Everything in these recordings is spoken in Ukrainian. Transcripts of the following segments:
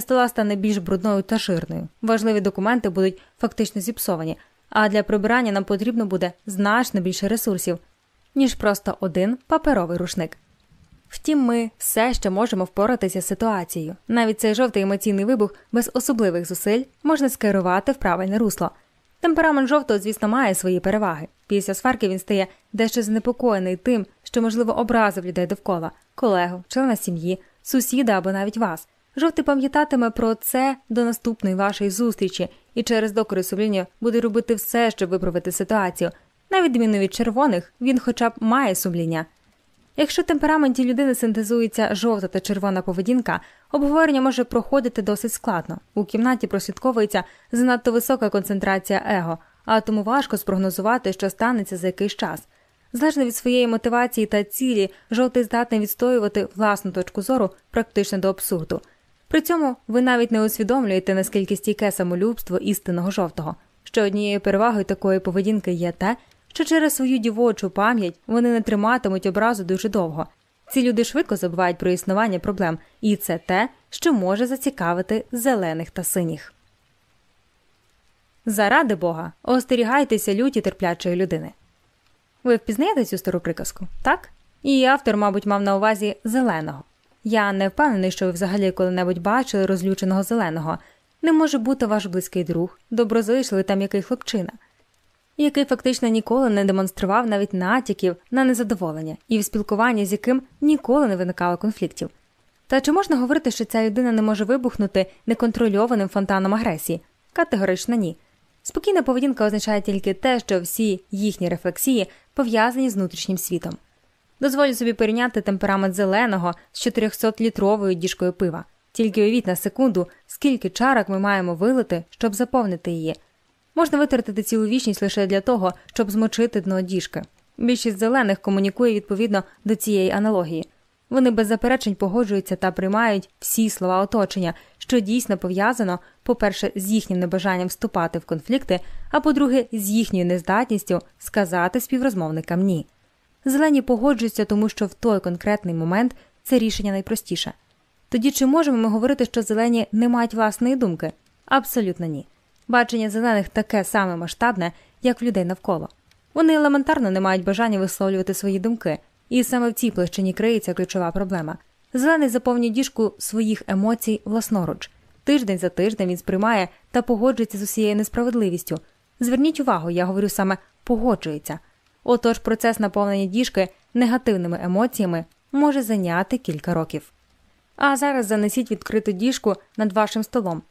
стола стане більш брудною та жирною. Важливі документи будуть фактично зіпсовані, а для прибирання нам потрібно буде значно більше ресурсів, ніж просто один паперовий рушник. Втім, ми все ще можемо впоратися з ситуацією. Навіть цей жовтий емоційний вибух без особливих зусиль можна скерувати в правильне русло. Темперамент жовтого, звісно, має свої переваги. Після сварки він стає дещо занепокоєний тим, що, можливо, образив людей довкола колегу, члена сім'ї, сусіда або навіть вас. Жовтий пам'ятатиме про це до наступної вашої зустрічі і через докори сумління буде робити все, щоб виправити ситуацію. На відміну від червоних, він хоча б має сумління. Якщо в темпераменті людини синтезується жовта та червона поведінка, обговорення може проходити досить складно. У кімнаті прослідковується занадто висока концентрація его, а тому важко спрогнозувати, що станеться за якийсь час. Залежно від своєї мотивації та цілі, жовтий здатний відстоювати власну точку зору практично до абсурду. При цьому ви навіть не усвідомлюєте, наскільки стійке самолюбство істинного жовтого, що однією перевагою такої поведінки є те, що через свою дівочу пам'ять вони не триматимуть образу дуже довго. Ці люди швидко забувають про існування проблем, і це те, що може зацікавити зелених та синіх. Заради Бога, остерігайтеся люті терплячої людини. Ви впізнаєте цю стару приказку, так? І автор, мабуть, мав на увазі зеленого. Я не впевнений, що ви взагалі коли-небудь бачили розлюченого зеленого. Не може бути ваш близький друг, доброзичливий там який хлопчина який фактично ніколи не демонстрував навіть натяків на незадоволення і в спілкуванні з яким ніколи не виникало конфліктів. Та чи можна говорити, що ця людина не може вибухнути неконтрольованим фонтаном агресії? Категорично ні. Спокійна поведінка означає тільки те, що всі їхні рефлексії пов'язані з внутрішнім світом. Дозволю собі порівняти темперамент зеленого з 400-літровою діжкою пива. Тільки уявіть на секунду, скільки чарок ми маємо вилити, щоб заповнити її. Можна витратити цілу вічність лише для того, щоб змочити дно діжки. Більшість зелених комунікує відповідно до цієї аналогії. Вони без заперечень погоджуються та приймають всі слова оточення, що дійсно пов'язано, по-перше, з їхнім небажанням вступати в конфлікти, а по-друге, з їхньою нездатністю сказати співрозмовникам ні. Зелені погоджуються, тому що в той конкретний момент це рішення найпростіше. Тоді чи можемо ми говорити, що зелені не мають власної думки? Абсолютно ні. Бачення зелених таке саме масштабне, як в людей навколо. Вони елементарно не мають бажання висловлювати свої думки, і саме в цій площині криється ключова проблема. Зелений заповнює діжку своїх емоцій власноруч. Тиждень за тиждень він сприймає та погоджується з усією несправедливістю. Зверніть увагу, я говорю саме погоджується. Отож, процес наповнення діжки негативними емоціями може зайняти кілька років. А зараз занесіть відкриту діжку над вашим столом.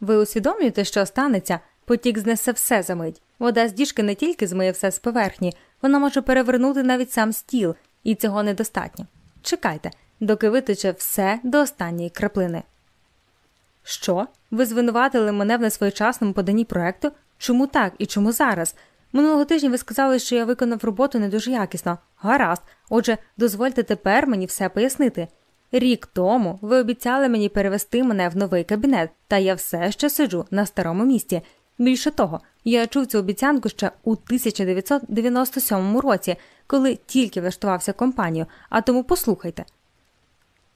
Ви усвідомлюєте, що станеться, потік знесе все за мить. Вода з діжки не тільки змиє все з поверхні, вона може перевернути навіть сам стіл, і цього недостатньо. Чекайте, доки витече все до останньої краплини. Що? Ви звинуватили мене в несвоєчасному поданні проекту? Чому так і чому зараз? Минулого тижня ви сказали, що я виконав роботу не дуже якісно. Гаразд, отже, дозвольте тепер мені все пояснити. Рік тому ви обіцяли мені перевести мене в новий кабінет, та я все ще сиджу на старому місці. Більше того, я чув цю обіцянку ще у 1997 році, коли тільки влаштувався компанію, а тому послухайте.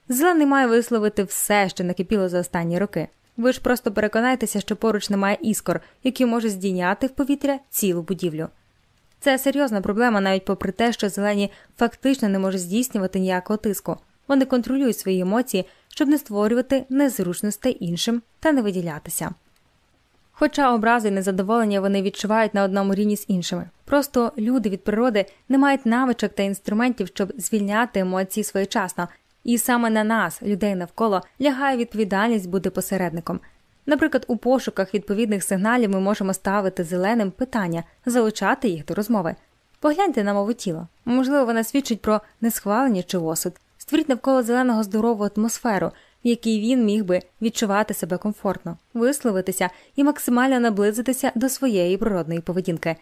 Зелений має висловити все, що накипіло за останні роки. Ви ж просто переконайтеся, що поруч немає іскор, які можуть здійняти в повітря цілу будівлю. Це серйозна проблема, навіть попри те, що зелені фактично не можуть здійснювати ніякого тиску. Вони контролюють свої емоції, щоб не створювати незручностей іншим та не виділятися. Хоча образи і незадоволення вони відчувають на одному рівні з іншими. Просто люди від природи не мають навичок та інструментів, щоб звільняти емоції своєчасно, і саме на нас, людей навколо, лягає відповідальність бути посередником. Наприклад, у пошуках відповідних сигналів ми можемо ставити зеленим питання, залучати їх до розмови. Погляньте на мову тіла. Можливо, вона свідчить про несхвалення чи осуд. Створіть навколо зеленого здорову атмосферу, в якій він міг би відчувати себе комфортно, висловитися і максимально наблизитися до своєї природної поведінки.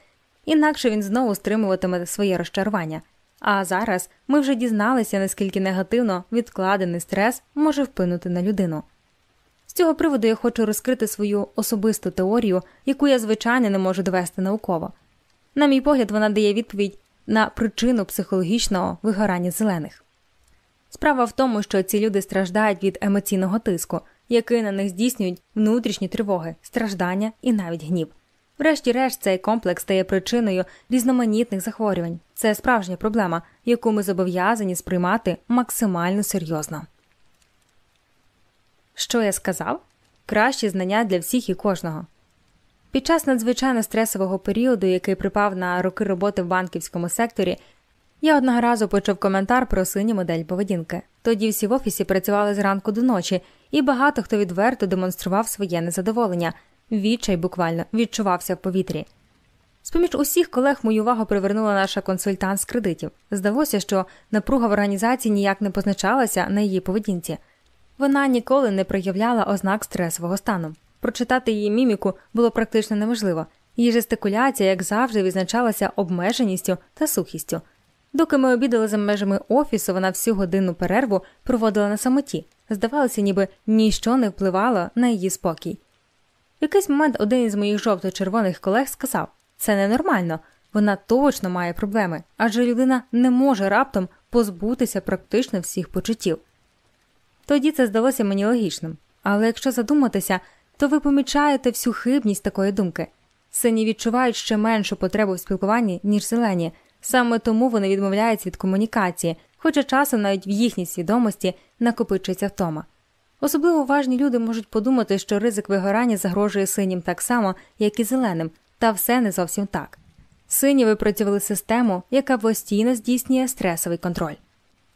Інакше він знову стримуватиме своє розчарування. А зараз ми вже дізналися, наскільки негативно відкладений стрес може вплинути на людину. З цього приводу я хочу розкрити свою особисту теорію, яку я звичайно не можу довести науково. На мій погляд, вона дає відповідь на причину психологічного вигорання зелених. Справа в тому, що ці люди страждають від емоційного тиску. який на них здійснюють внутрішні тривоги, страждання і навіть гнів. Врешті-решт, цей комплекс стає причиною різноманітних захворювань. Це справжня проблема, яку ми зобов'язані сприймати максимально серйозно. Що я сказав? Кращі знання для всіх і кожного. Під час надзвичайно стресового періоду, який припав на роки роботи в банківському секторі, я одного разу почув коментар про синю модель поведінки. Тоді всі в офісі працювали зранку до ночі, і багато хто відверто демонстрував своє незадоволення. Відчай буквально відчувався в повітрі. З поміж усіх колег мою увагу привернула наша консультант з кредитів. Здалося, що напруга в організації ніяк не позначалася на її поведінці. Вона ніколи не проявляла ознак стресового стану. Прочитати її міміку було практично неможливо. Її жестикуляція, як завжди, відзначалася обмеженістю та сухістю. Доки ми обідали за межами офісу, вона всю годинну перерву проводила на самоті. Здавалося, ніби ніщо не впливало на її спокій. В якийсь момент один із моїх жовто-червоних колег сказав це ненормально, вона точно має проблеми, адже людина не може раптом позбутися практично всіх почуттів. Тоді це здалося мені логічним, але якщо задуматися, то ви помічаєте всю хибність такої думки. Сині відчувають ще меншу потребу в спілкуванні, ніж зелені, саме тому вони відмовляються від комунікації, хоча часом навіть в їхній свідомості накопичується втома. Особливо уважні люди можуть подумати, що ризик вигорання загрожує синім так само, як і зеленим, та все не зовсім так. Сині випрацювали систему, яка постійно здійснює стресовий контроль.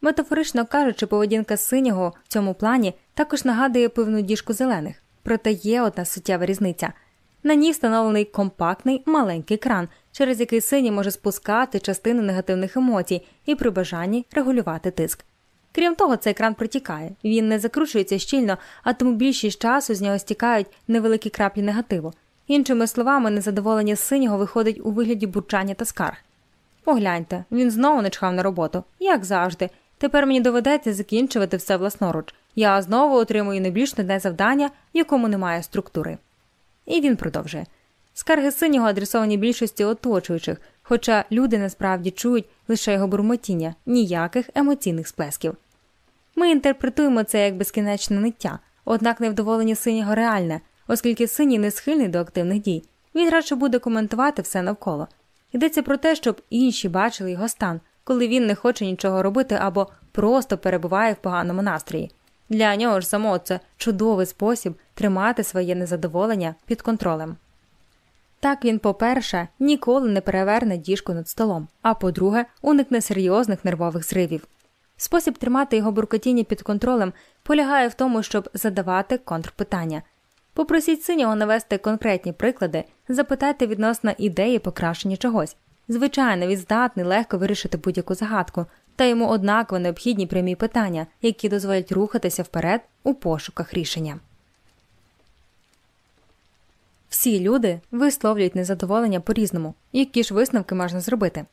Метафорично кажучи, поведінка синього в цьому плані також нагадує пивну діжку зелених, проте є одна суттєва різниця. На ній встановлений компактний маленький кран, через який синій може спускати частину негативних емоцій і при бажанні регулювати тиск. Крім того, цей кран протікає, він не закручується щільно, а тому більшість часу з нього стікають невеликі краплі негативу. Іншими словами, незадоволення синього виходить у вигляді бурчання та скарг. Погляньте, він знову не чхав на роботу, як завжди. Тепер мені доведеться закінчувати все власноруч. Я знову отримую найбільш нудне завдання, якому немає структури. І він продовжує. Скарги синього адресовані більшості оточуючих, хоча люди насправді чують лише його бурмотіння, ніяких емоційних сплесків. Ми інтерпретуємо це як безкінечне ниття, однак невдоволення синього реальне, оскільки синій не схильний до активних дій. Він радше буде коментувати все навколо. Йдеться про те, щоб інші бачили його стан, коли він не хоче нічого робити або просто перебуває в поганому настрої. Для нього ж самого це чудовий спосіб тримати своє незадоволення під контролем. Так він, по-перше, ніколи не переверне діжку над столом, а по-друге, уникне серйозних нервових зривів. Спосіб тримати його буркотіння під контролем полягає в тому, щоб задавати контрпитання. Попросіть синього навести конкретні приклади, запитайте відносно ідеї покращення чогось. Звичайно, він здатний легко вирішити будь-яку загадку, та йому однаково необхідні прямі питання, які дозволять рухатися вперед у пошуках рішення. Всі люди висловлюють незадоволення по різному, які ж висновки можна зробити.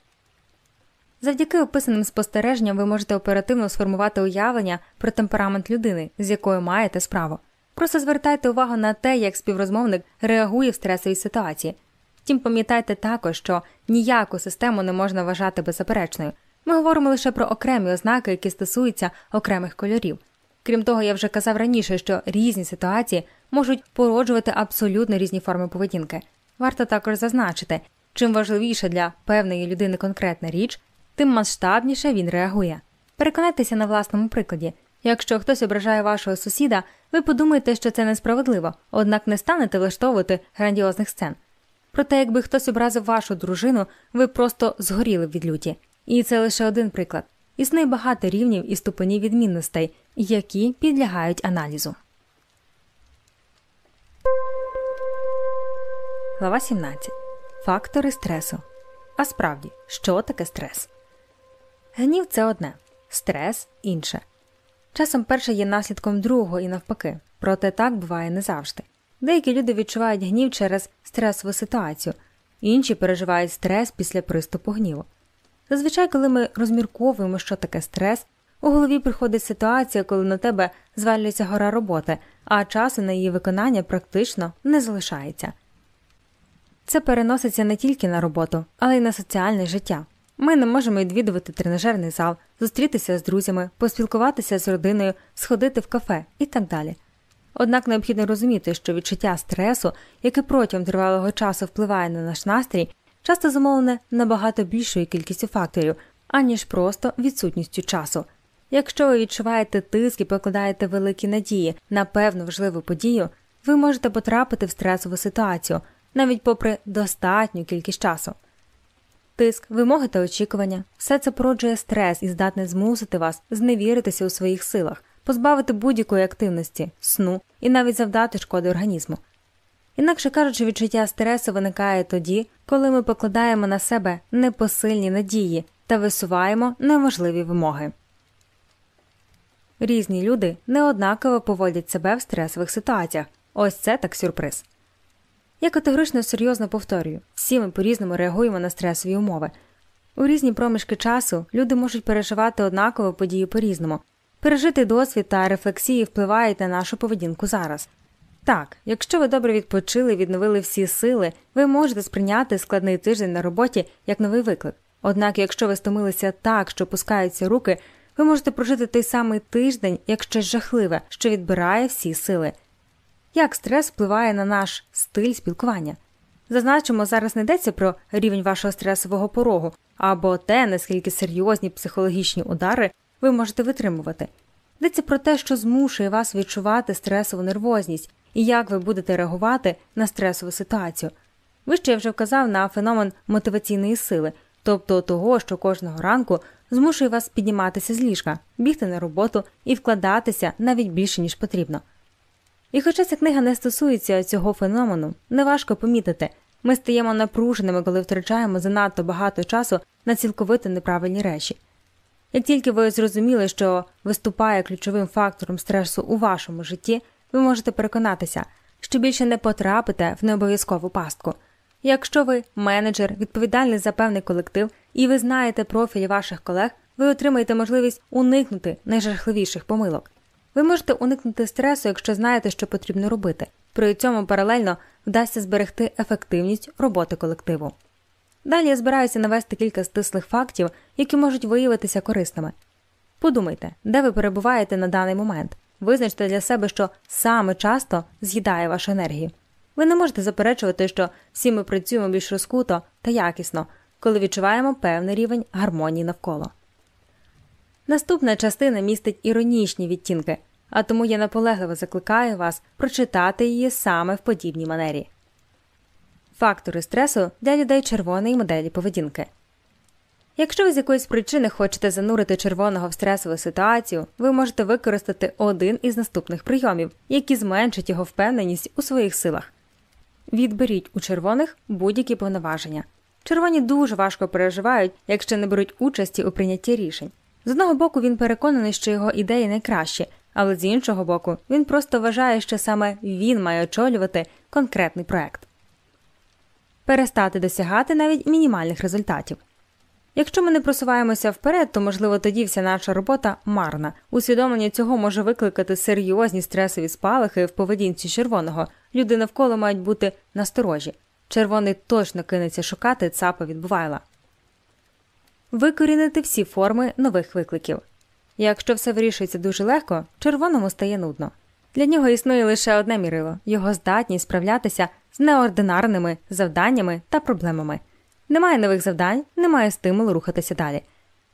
Завдяки описаним спостереженням ви можете оперативно сформувати уявлення про темперамент людини, з якою маєте справу. Просто звертайте увагу на те, як співрозмовник реагує в стресовій ситуації. Втім, пам'ятайте також, що ніяку систему не можна вважати беззаперечною. Ми говоримо лише про окремі ознаки, які стосуються окремих кольорів. Крім того, я вже казав раніше, що різні ситуації можуть породжувати абсолютно різні форми поведінки. Варто також зазначити, чим важливіше для певної людини конкретна річ, тим масштабніше він реагує. Переконайтеся на власному прикладі. Якщо хтось ображає вашого сусіда, ви подумаєте, що це несправедливо, однак не станете влаштовувати грандіозних сцен. Проте, якби хтось образив вашу дружину, ви просто згоріли б від люті. І це лише один приклад. Існує багато рівнів і ступенів відмінностей, які підлягають аналізу. Глава 17. Фактори стресу. А справді, що таке стрес? Гнів це одне, стрес інше. Часом перше є наслідком другого і навпаки, проте так буває не завжди. Деякі люди відчувають гнів через стресову ситуацію, інші переживають стрес після приступу гніву. Зазвичай, коли ми розмірковуємо, що таке стрес, у голові приходить ситуація, коли на тебе звалюється гора роботи, а часу на її виконання практично не залишається. Це переноситься не тільки на роботу, але й на соціальне життя. Ми не можемо відвідувати тренажерний зал, зустрітися з друзями, поспілкуватися з родиною, сходити в кафе і так далі. Однак необхідно розуміти, що відчуття стресу, яке протягом тривалого часу впливає на наш настрій, часто замовлене набагато більшою кількістю факторів, аніж просто відсутністю часу. Якщо ви відчуваєте тиск і покладаєте великі надії на певну важливу подію, ви можете потрапити в стресову ситуацію, навіть попри достатню кількість часу. Тиск, вимоги та очікування все це породжує стрес і здатне змусити вас зневіритися у своїх силах, позбавити будь-якої активності, сну і навіть завдати шкоди організму. Інакше кажучи, відчуття стресу виникає тоді, коли ми покладаємо на себе непосильні надії та висуваємо неможливі вимоги. Різні люди неоднаково поводять себе в стресових ситуаціях. Ось це так сюрприз. Я категорично серйозно повторюю всі ми по різному реагуємо на стресові умови. У різні проміжки часу люди можуть переживати однакову подію по різному. Пережитий досвід та рефлексії впливають на нашу поведінку зараз. Так, якщо ви добре відпочили відновили всі сили, ви можете сприйняти складний тиждень на роботі як новий виклик. Однак, якщо ви стомилися так, що пускаються руки, ви можете прожити той самий тиждень як щось жахливе, що відбирає всі сили. Як стрес впливає на наш стиль спілкування? Зазначимо, зараз не йдеться про рівень вашого стресового порогу або те, наскільки серйозні психологічні удари ви можете витримувати. Йдеться про те, що змушує вас відчувати стресову нервозність і як ви будете реагувати на стресову ситуацію. Вище я вже вказав на феномен мотиваційної сили, тобто того, що кожного ранку змушує вас підніматися з ліжка, бігти на роботу і вкладатися навіть більше, ніж потрібно. І хоча ця книга не стосується цього феномену, неважко помітити, ми стаємо напруженими, коли втрачаємо занадто багато часу на цілковито неправильні речі. Як тільки ви зрозуміли, що виступає ключовим фактором стресу у вашому житті, ви можете переконатися, що більше не потрапите в необов'язкову пастку. Якщо ви менеджер, відповідальний за певний колектив, і ви знаєте профілі ваших колег, ви отримаєте можливість уникнути найжахливіших помилок. Ви можете уникнути стресу, якщо знаєте, що потрібно робити. При цьому паралельно вдасться зберегти ефективність роботи колективу. Далі я збираюся навести кілька стислих фактів, які можуть виявитися корисними. Подумайте, де ви перебуваєте на даний момент. Визначте для себе, що саме часто з'їдає вашу енергію. Ви не можете заперечувати, що всі ми працюємо більш розкуто та якісно, коли відчуваємо певний рівень гармонії навколо. Наступна частина містить іронічні відтінки, а тому я наполегливо закликаю вас прочитати її саме в подібній манері. Фактори стресу для людей червоної моделі поведінки. Якщо ви з якоїсь причини хочете занурити червоного в стресову ситуацію, ви можете використати один із наступних прийомів, які зменшать його впевненість у своїх силах. Відберіть у червоних будь-які повноваження. Червоні дуже важко переживають, якщо не беруть участі у прийнятті рішень. З одного боку, він переконаний, що його ідеї найкращі, але з іншого боку, він просто вважає, що саме він має очолювати конкретний проект. Перестати досягати навіть мінімальних результатів. Якщо ми не просуваємося вперед, то можливо тоді вся наша робота марна. Усвідомлення цього може викликати серйозні стресові спалахи в поведінці червоного. Люди навколо мають бути насторожі. Червоний точно кинеться шукати цапа від Бувайла. Викорінити всі форми нових викликів. Якщо все вирішується дуже легко, червоному стає нудно. Для нього існує лише одне мірило його здатність справлятися з неординарними завданнями та проблемами. Немає нових завдань, немає стимулу рухатися далі.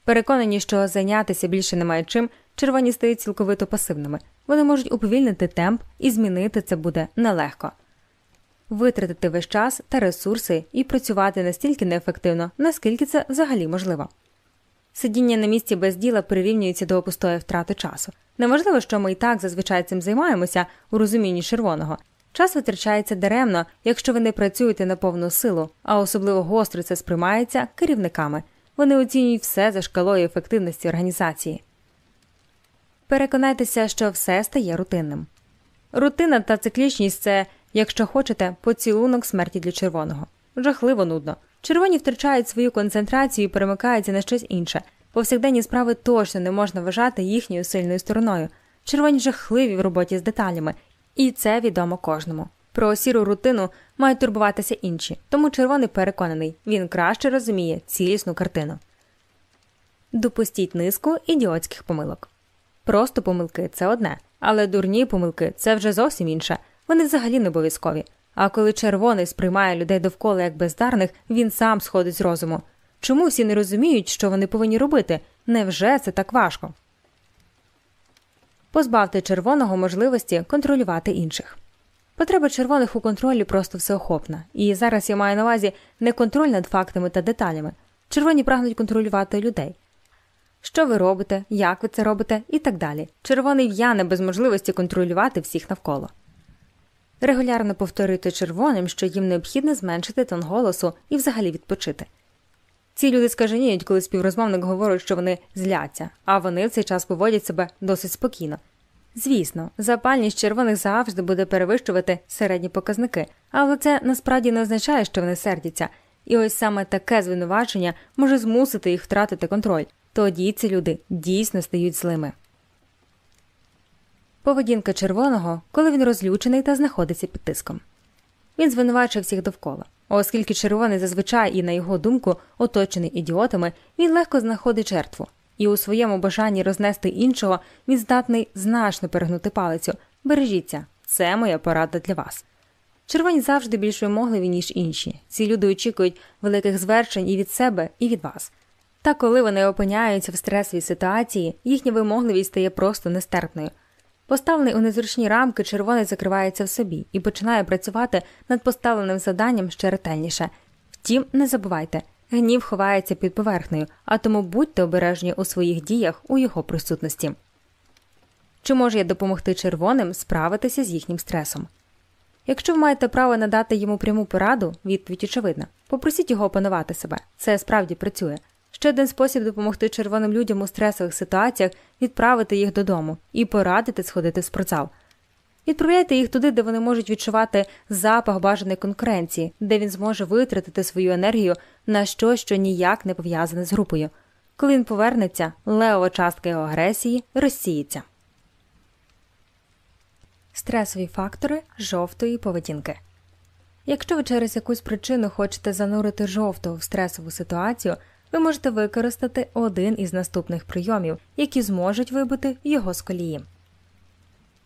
Переконані, що зайнятися більше немає чим, червоні стають цілковито пасивними. Вони можуть уповільнити темп і змінити це буде нелегко. Витратити весь час та ресурси і працювати настільки неефективно, наскільки це взагалі можливо. Сидіння на місці без діла прирівнюється до пустої втрати часу. Неможливо, що ми і так зазвичай цим займаємося у розумінні червоного. Час витрачається даремно, якщо ви не працюєте на повну силу, а особливо гостро це сприймається керівниками. Вони оцінюють все за шкалою ефективності організації. Переконайтеся, що все стає рутинним. Рутина та циклічність це, якщо хочете, поцілунок смерті для червоного. Жахливо нудно. Червоні втрачають свою концентрацію і перемикаються на щось інше. Повсякденні справи точно не можна вважати їхньою сильною стороною. Червоні жахливі в роботі з деталями, і це відомо кожному. Про сіру рутину мають турбуватися інші, тому червоний переконаний, він краще розуміє цілісну картину. Допустіть низку ідіотських помилок. Просто помилки це одне. Але дурні помилки це вже зовсім інше, вони взагалі не обов'язкові. А коли червоний сприймає людей довкола як бездарних, він сам сходить з розуму. Чому всі не розуміють, що вони повинні робити? Невже це так важко? Позбавте червоного можливості контролювати інших. Потреба червоних у контролі просто всеохопна, і зараз я маю на увазі не контроль над фактами та деталями. Червоні прагнуть контролювати людей. Що ви робите, як ви це робите, і так далі. Червоний в'яне без можливості контролювати всіх навколо. Регулярно повторюйте червоним, що їм необхідно зменшити тон голосу і взагалі відпочити. Ці люди скаженіють, коли співрозмовник говорить, що вони зляться, а вони в цей час поводять себе досить спокійно. Звісно, запальність червоних завжди буде перевищувати середні показники, але це насправді не означає, що вони сердяться, і ось саме таке звинувачення може змусити їх втратити контроль. Тоді ці люди дійсно стають злими. Поведінка червоного, коли він розлючений та знаходиться під тиском. Він звинувачує всіх довкола. Оскільки червоний зазвичай і, на його думку, оточений ідіотами, він легко знаходить жертву, і у своєму бажанні рознести іншого він здатний значно перегнути палицю. Бережіться, це моя порада для вас. Червоні завжди більш вимогливі, ніж інші. Ці люди очікують великих звершень і від себе, і від вас. Та коли вони опиняються в стресовій ситуації, їхня вимогливість стає просто нестерпною. Поставлений у незручні рамки, червоний закривається в собі і починає працювати над поставленим заданням ще ретельніше. Втім, не забувайте, гнів ховається під поверхнею, а тому будьте обережні у своїх діях у його присутності. Чи можу я допомогти червоним справитися з їхнім стресом? Якщо ви маєте право надати йому пряму пораду, відповідь очевидна. Попросіть його опанувати себе. Це справді працює. Ще один спосіб допомогти червоним людям у стресових ситуаціях відправити їх додому і порадити сходити в спортзал. Відправляйте їх туди, де вони можуть відчувати запах бажаної конкуренції, де він зможе витратити свою енергію на щось, що ніяк не пов'язане з групою. Коли він повернеться, левова частка його агресії розсіється. Стресові фактори жовтої поведінки. Якщо ви через якусь причину хочете занурити жовтого в стресову ситуацію ви можете використати один із наступних прийомів, які зможуть вибити його з колії.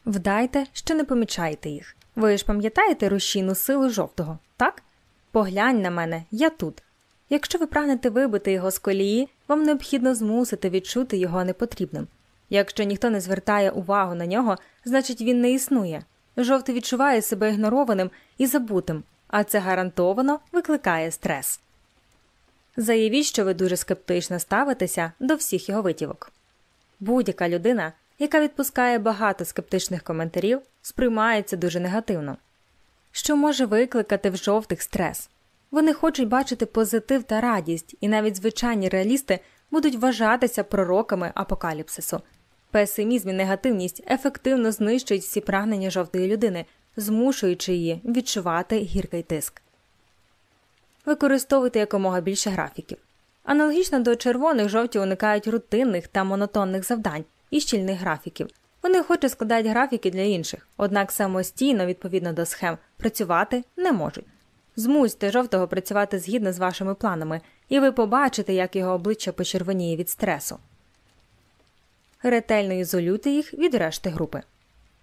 Вдайте, що не помічаєте їх. Ви ж пам'ятаєте рушійну силу жовтого, так? Поглянь на мене, я тут. Якщо ви прагнете вибити його з колії, вам необхідно змусити відчути його непотрібним. Якщо ніхто не звертає увагу на нього, значить він не існує. Жовтий відчуває себе ігнорованим і забутим, а це гарантовано викликає стрес. Заявіть, що ви дуже скептично ставитеся до всіх його витівок. Будь-яка людина, яка відпускає багато скептичних коментарів, сприймається дуже негативно, що може викликати в жовтих стрес. Вони хочуть бачити позитив та радість, і навіть звичайні реалісти будуть вважатися пророками апокаліпсису. Песимізм і негативність ефективно знищують всі прагнення жовтої людини, змушуючи її відчувати гіркий тиск використовуйте якомога більше графіків. Аналогічно до червоних жовті уникають рутинних та монотонних завдань і щільних графіків. Вони охоче складають графіки для інших, однак самостійно, відповідно до схем, працювати не можуть. Змусьте жовтого працювати згідно з вашими планами, і ви побачите, як його обличчя почервоніє від стресу. Ретельно ізолюйте їх від решти групи.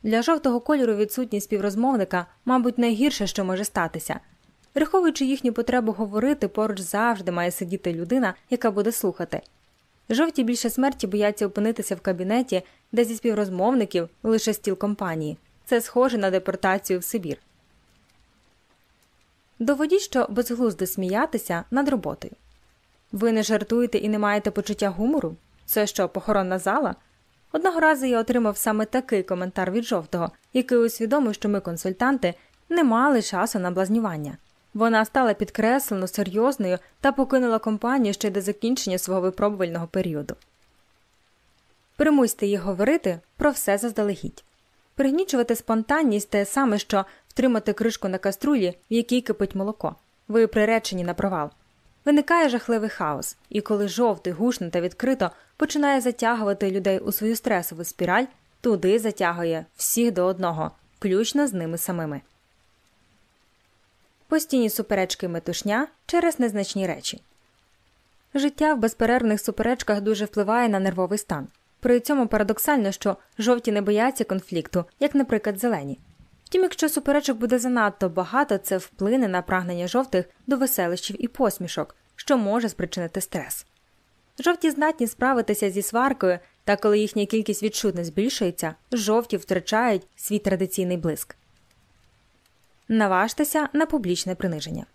Для жовтого кольору відсутність співрозмовника, мабуть, найгірше, що може статися. Враховуючи їхню потребу говорити, поруч завжди має сидіти людина, яка буде слухати. Жовті більше смерті бояться опинитися в кабінеті, де зі співрозмовників лише стіл компанії. Це схоже на депортацію в Сибір. Доводіть, що безглуздо сміятися над роботою. Ви не жартуєте і не маєте почуття гумору? Це що, похоронна зала? Одного разу я отримав саме такий коментар від жовтого, який усвідомив, що ми, консультанти, не мали часу на блазнювання. Вона стала підкреслено серйозною та покинула компанію ще до закінчення свого випробувального періоду. Примусьте їх говорити про все заздалегідь. Пригнічувати спонтанність те саме, що втримати кришку на каструлі, в якій кипить молоко. Ви приречені на провал. Виникає жахливий хаос, і коли жовтий, гушно та відкрито починає затягувати людей у свою стресову спіраль, туди затягує всіх до одного, включно з ними самими постійні суперечки метушня через незначні речі. Життя в безперервних суперечках дуже впливає на нервовий стан. При цьому парадоксально, що жовті не бояться конфлікту, як, наприклад, зелені. Втім, якщо суперечок буде занадто багато, це вплине на прагнення жовтих до веселищів і посмішок, що може спричинити стрес. Жовті здатні справитися зі сваркою, та коли їхня кількість відчутно збільшується, жовті втрачають свій традиційний блиск. Наважтеся на публічне приниження.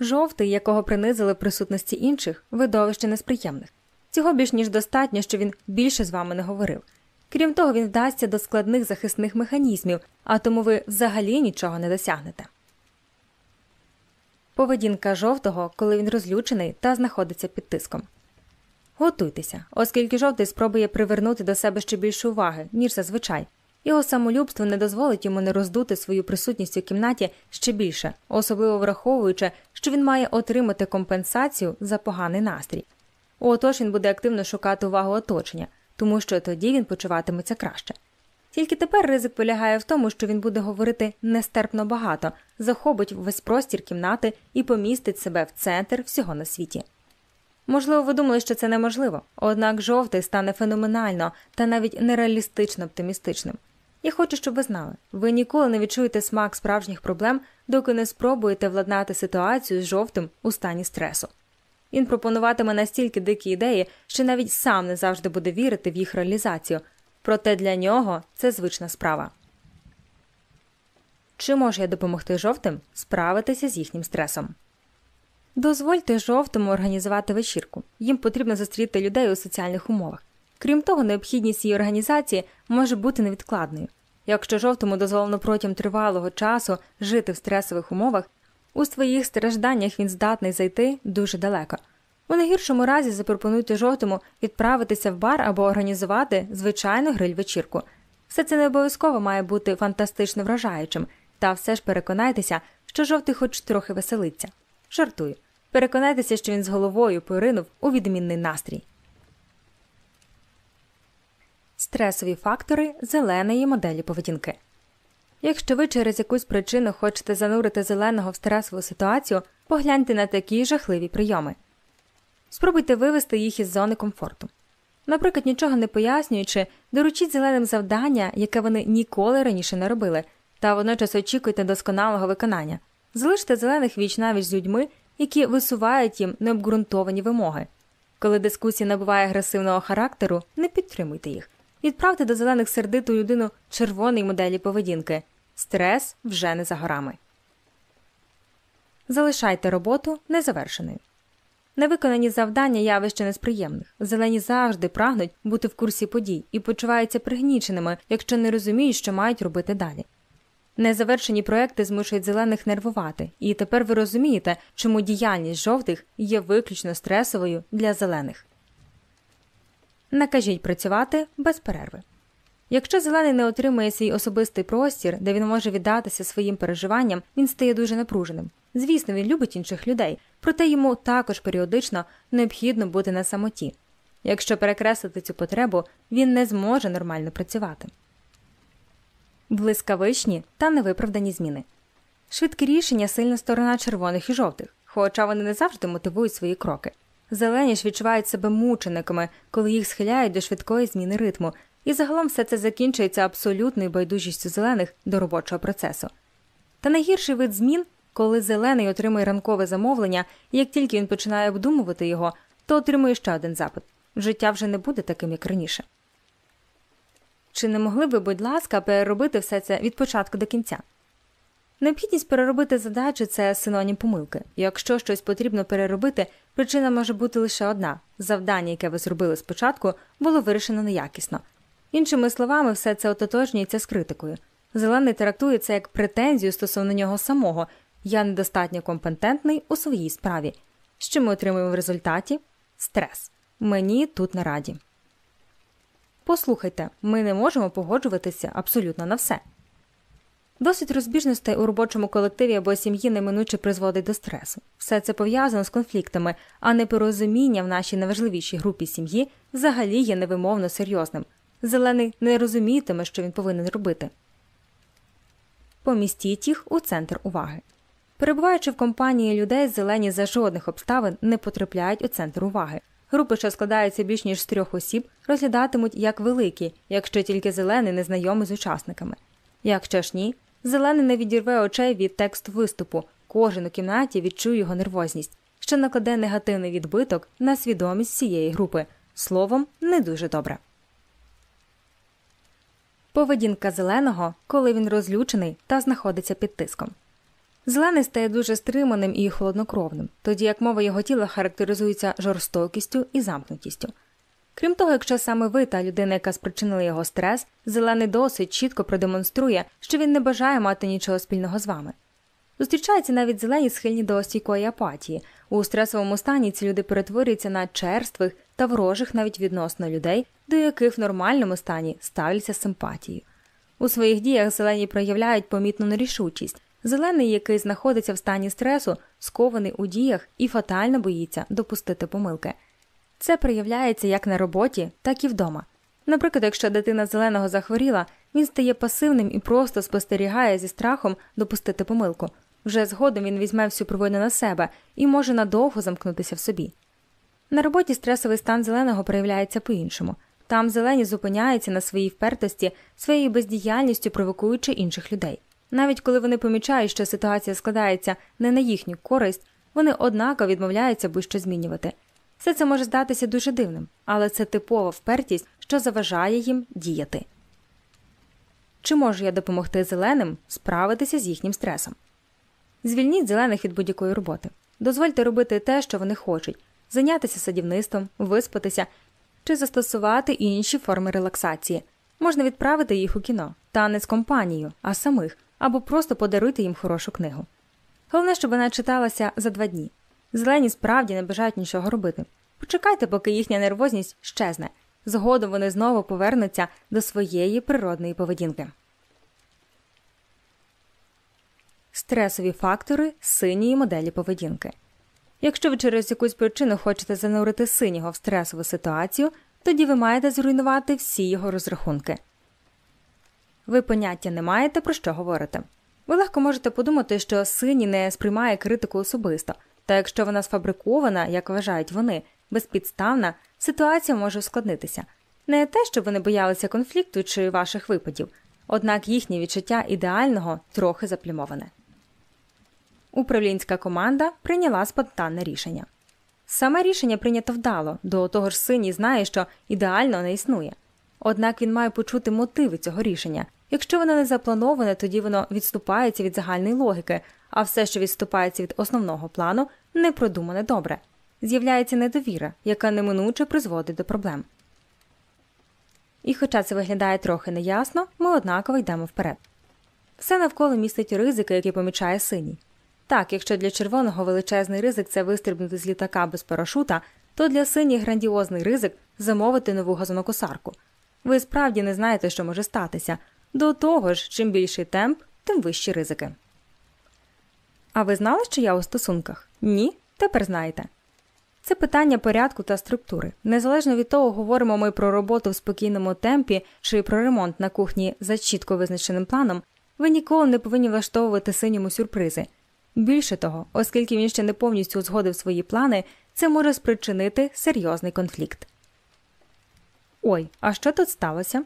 Жовтий, якого принизили в присутності інших, видовище несприємних. Цього більш ніж достатньо, що він більше з вами не говорив. Крім того, він вдасться до складних захисних механізмів, а тому ви взагалі нічого не досягнете. Поведінка жовтого, коли він розлючений та знаходиться під тиском. Готуйтеся, оскільки жовтий спробує привернути до себе ще більше уваги, ніж зазвичай. Його самолюбство не дозволить йому не роздути свою присутність у кімнаті ще більше, особливо враховуючи, що він має отримати компенсацію за поганий настрій. Отож він буде активно шукати увагу оточення, тому що тоді він почуватиметься краще. Тільки тепер ризик полягає в тому, що він буде говорити нестерпно багато, захопить весь простір кімнати і помістить себе в центр всього на світі. Можливо, ви думали, що це неможливо, однак жовтий стане феноменально та навіть нереалістично оптимістичним. Я хочу, щоб ви знали, ви ніколи не відчуєте смак справжніх проблем, доки не спробуєте владнати ситуацію з жовтим у стані стресу. Він пропонуватиме настільки дикі ідеї, що навіть сам не завжди буде вірити в їх реалізацію, проте для нього це звична справа. Чи можу я допомогти жовтим справитися з їхнім стресом? Дозвольте жовтому організувати вечірку. Їм потрібно зустріти людей у соціальних умовах. Крім того, необхідність її організації може бути невідкладною. Якщо жовтому дозволено протягом тривалого часу жити в стресових умовах, у своїх стражданнях він здатний зайти дуже далеко. У найгіршому разі запропонуйте жовтому відправитися в бар або організувати звичайну гриль вечірку. Все це не обов'язково має бути фантастично вражаючим, та все ж переконайтеся, що жовтий хоч трохи веселиться. Жартую. Переконайтеся, що він з головою поринув у відмінний настрій. Стресові фактори зеленої моделі поведінки. Якщо ви через якусь причину хочете занурити зеленого в стресову ситуацію, погляньте на такі жахливі прийоми. Спробуйте вивести їх із зони комфорту. Наприклад, нічого не пояснюючи, доручіть зеленим завдання, яке вони ніколи раніше не робили, та водночас очікуйте досконалого виконання. Залиште зелених віч навіть з людьми, які висувають їм необґрунтовані вимоги. Коли дискусія набуває агресивного характеру, не підтримуйте їх. Відправте до зелених сердиту людину червоної моделі поведінки. Стрес вже не за горами. Залишайте роботу незавершеною. Невиконані завдання явище несприємних. Зелені завжди прагнуть бути в курсі подій і почуваються пригніченими, якщо не розуміють, що мають робити далі. Незавершені проекти змушують зелених нервувати, і тепер ви розумієте, чому діяльність жовтих є виключно стресовою для зелених. Накажіть працювати без перерви. Якщо зелений не отримує свій особистий простір, де він може віддатися своїм переживанням, він стає дуже напруженим. Звісно, він любить інших людей, проте йому також періодично необхідно бути на самоті. Якщо перекреслити цю потребу, він не зможе нормально працювати. Блискавичні та невиправдані зміни. Швидкі рішення сильна сторона червоних і жовтих, хоча вони не завжди мотивують свої кроки. Зелені ж відчувають себе мучениками, коли їх схиляють до швидкої зміни ритму, і загалом все це закінчується абсолютною байдужістю зелених до робочого процесу. Та найгірший вид змін, коли зелений отримує ранкове замовлення, і як тільки він починає обдумувати його, то отримує ще один запит життя вже не буде таким, як раніше. Чи не могли би, будь ласка, переробити все це від початку до кінця? Необхідність переробити задачі це синонім помилки. Якщо щось потрібно переробити, причина може бути лише одна завдання, яке ви зробили спочатку, було вирішено неякісно. Іншими словами, все це ототожнюється з критикою. Зелений трактує це як претензію стосовно нього самого я недостатньо компетентний у своїй справі. Що ми отримуємо в результаті? Стрес. Мені тут не раді. Послухайте, ми не можемо погоджуватися абсолютно на все. Досить розбіжностей у робочому колективі або сім'ї неминуче призводить до стресу. Все це пов'язано з конфліктами, а непорозуміння в нашій найважливішій групі сім'ї взагалі є невимовно серйозним. Зелений не розумітиме, що він повинен робити. Помістіть їх у центр уваги. Перебуваючи в компанії людей, зелені за жодних обставин не потрапляють у центр уваги. Групи, що складаються більш ніж з трьох осіб, розглядатимуть як великі, якщо тільки зелений не знайомий з учасниками. Якщо ж ні, зелений не відірве очей від тексту виступу, кожен у кімнаті відчує його нервозність, що накладе негативний відбиток на свідомість всієї групи. Словом, не дуже добре. Поведінка зеленого, коли він розлючений та знаходиться під тиском. Зелений стає дуже стриманим і холоднокровним, тоді як мова його тіла характеризується жорстокістю і замкнутістю. Крім того, якщо саме ви та людина, яка спричинила його стрес, зелений досить чітко продемонструє, що він не бажає мати нічого спільного з вами. Зустрічаються навіть зелені схильні до стійкої апатії. У стресовому стані ці люди перетворюються на черствих та ворожих навіть відносно людей, до яких в нормальному стані ставляться симпатією. У своїх діях зелені проявляють помітну нерішучість. Зелений, який знаходиться в стані стресу, скований у діях і фатально боїться допустити помилки. Це проявляється як на роботі, так і вдома. Наприклад, якщо дитина зеленого захворіла, він стає пасивним і просто спостерігає зі страхом допустити помилку. Вже згодом він візьме всю провину на себе і може надовго замкнутися в собі. На роботі стресовий стан зеленого проявляється по іншому. Там зелені зупиняються на своїй впертості, своєю бездіяльністю провокуючи інших людей. Навіть коли вони помічають, що ситуація складається не на їхню користь, вони однаково відмовляються будь-що змінювати. Все це може здатися дуже дивним, але це типова впертість, що заважає їм діяти. Чи можу я допомогти зеленим справитися з їхнім стресом? Звільніть зелених від будь-якої роботи. Дозвольте робити те, що вони хочуть, зайнятися садівництвом, виспатися чи застосувати інші форми релаксації. Можна відправити їх у кіно, та не з компанією, а самих, або просто подаруйте їм хорошу книгу. Головне, щоб вона читалася за два дні. Зелені справді не бажають нічого робити. Почекайте, поки їхня нервозність щезне. Згодом вони знову повернуться до своєї природної поведінки. Стресові фактори синьої моделі поведінки. Якщо ви через якусь причину хочете занурити синього в стресову ситуацію, тоді ви маєте зруйнувати всі його розрахунки. Ви поняття не маєте про що говорите. Ви легко можете подумати, що синій не сприймає критику особисто, та якщо вона сфабрикована, як вважають вони, безпідставна, ситуація може ускладнитися. Не те, що вони боялися конфлікту чи ваших випадів, однак їхнє відчуття ідеального трохи заплямоване. Управлінська команда прийняла спонтанне рішення. Саме рішення прийнято вдало, до того ж синій знає, що ідеально не існує. Однак він має почути мотиви цього рішення. Якщо воно не заплановане, тоді воно відступається від загальної логіки, а все, що відступається від основного плану, не продумане добре. З'являється недовіра, яка неминуче призводить до проблем. І, хоча це виглядає трохи неясно, ми однаково йдемо вперед. Все навколо містить ризики, які помічає синій. Так, якщо для червоного величезний ризик це вистрибнути з літака без парашута, то для синіх грандіозний ризик замовити нову газонокосарку. Ви справді не знаєте, що може статися. До того ж, чим більший темп, тим вищі ризики. А ви знали, що я у стосунках? Ні? Тепер знаєте. Це питання порядку та структури. Незалежно від того, говоримо ми про роботу в спокійному темпі чи про ремонт на кухні за чітко визначеним планом, ви ніколи не повинні влаштовувати синьому сюрпризи. Більше того, оскільки він ще не повністю узгодив свої плани, це може спричинити серйозний конфлікт. Ой, а що тут сталося?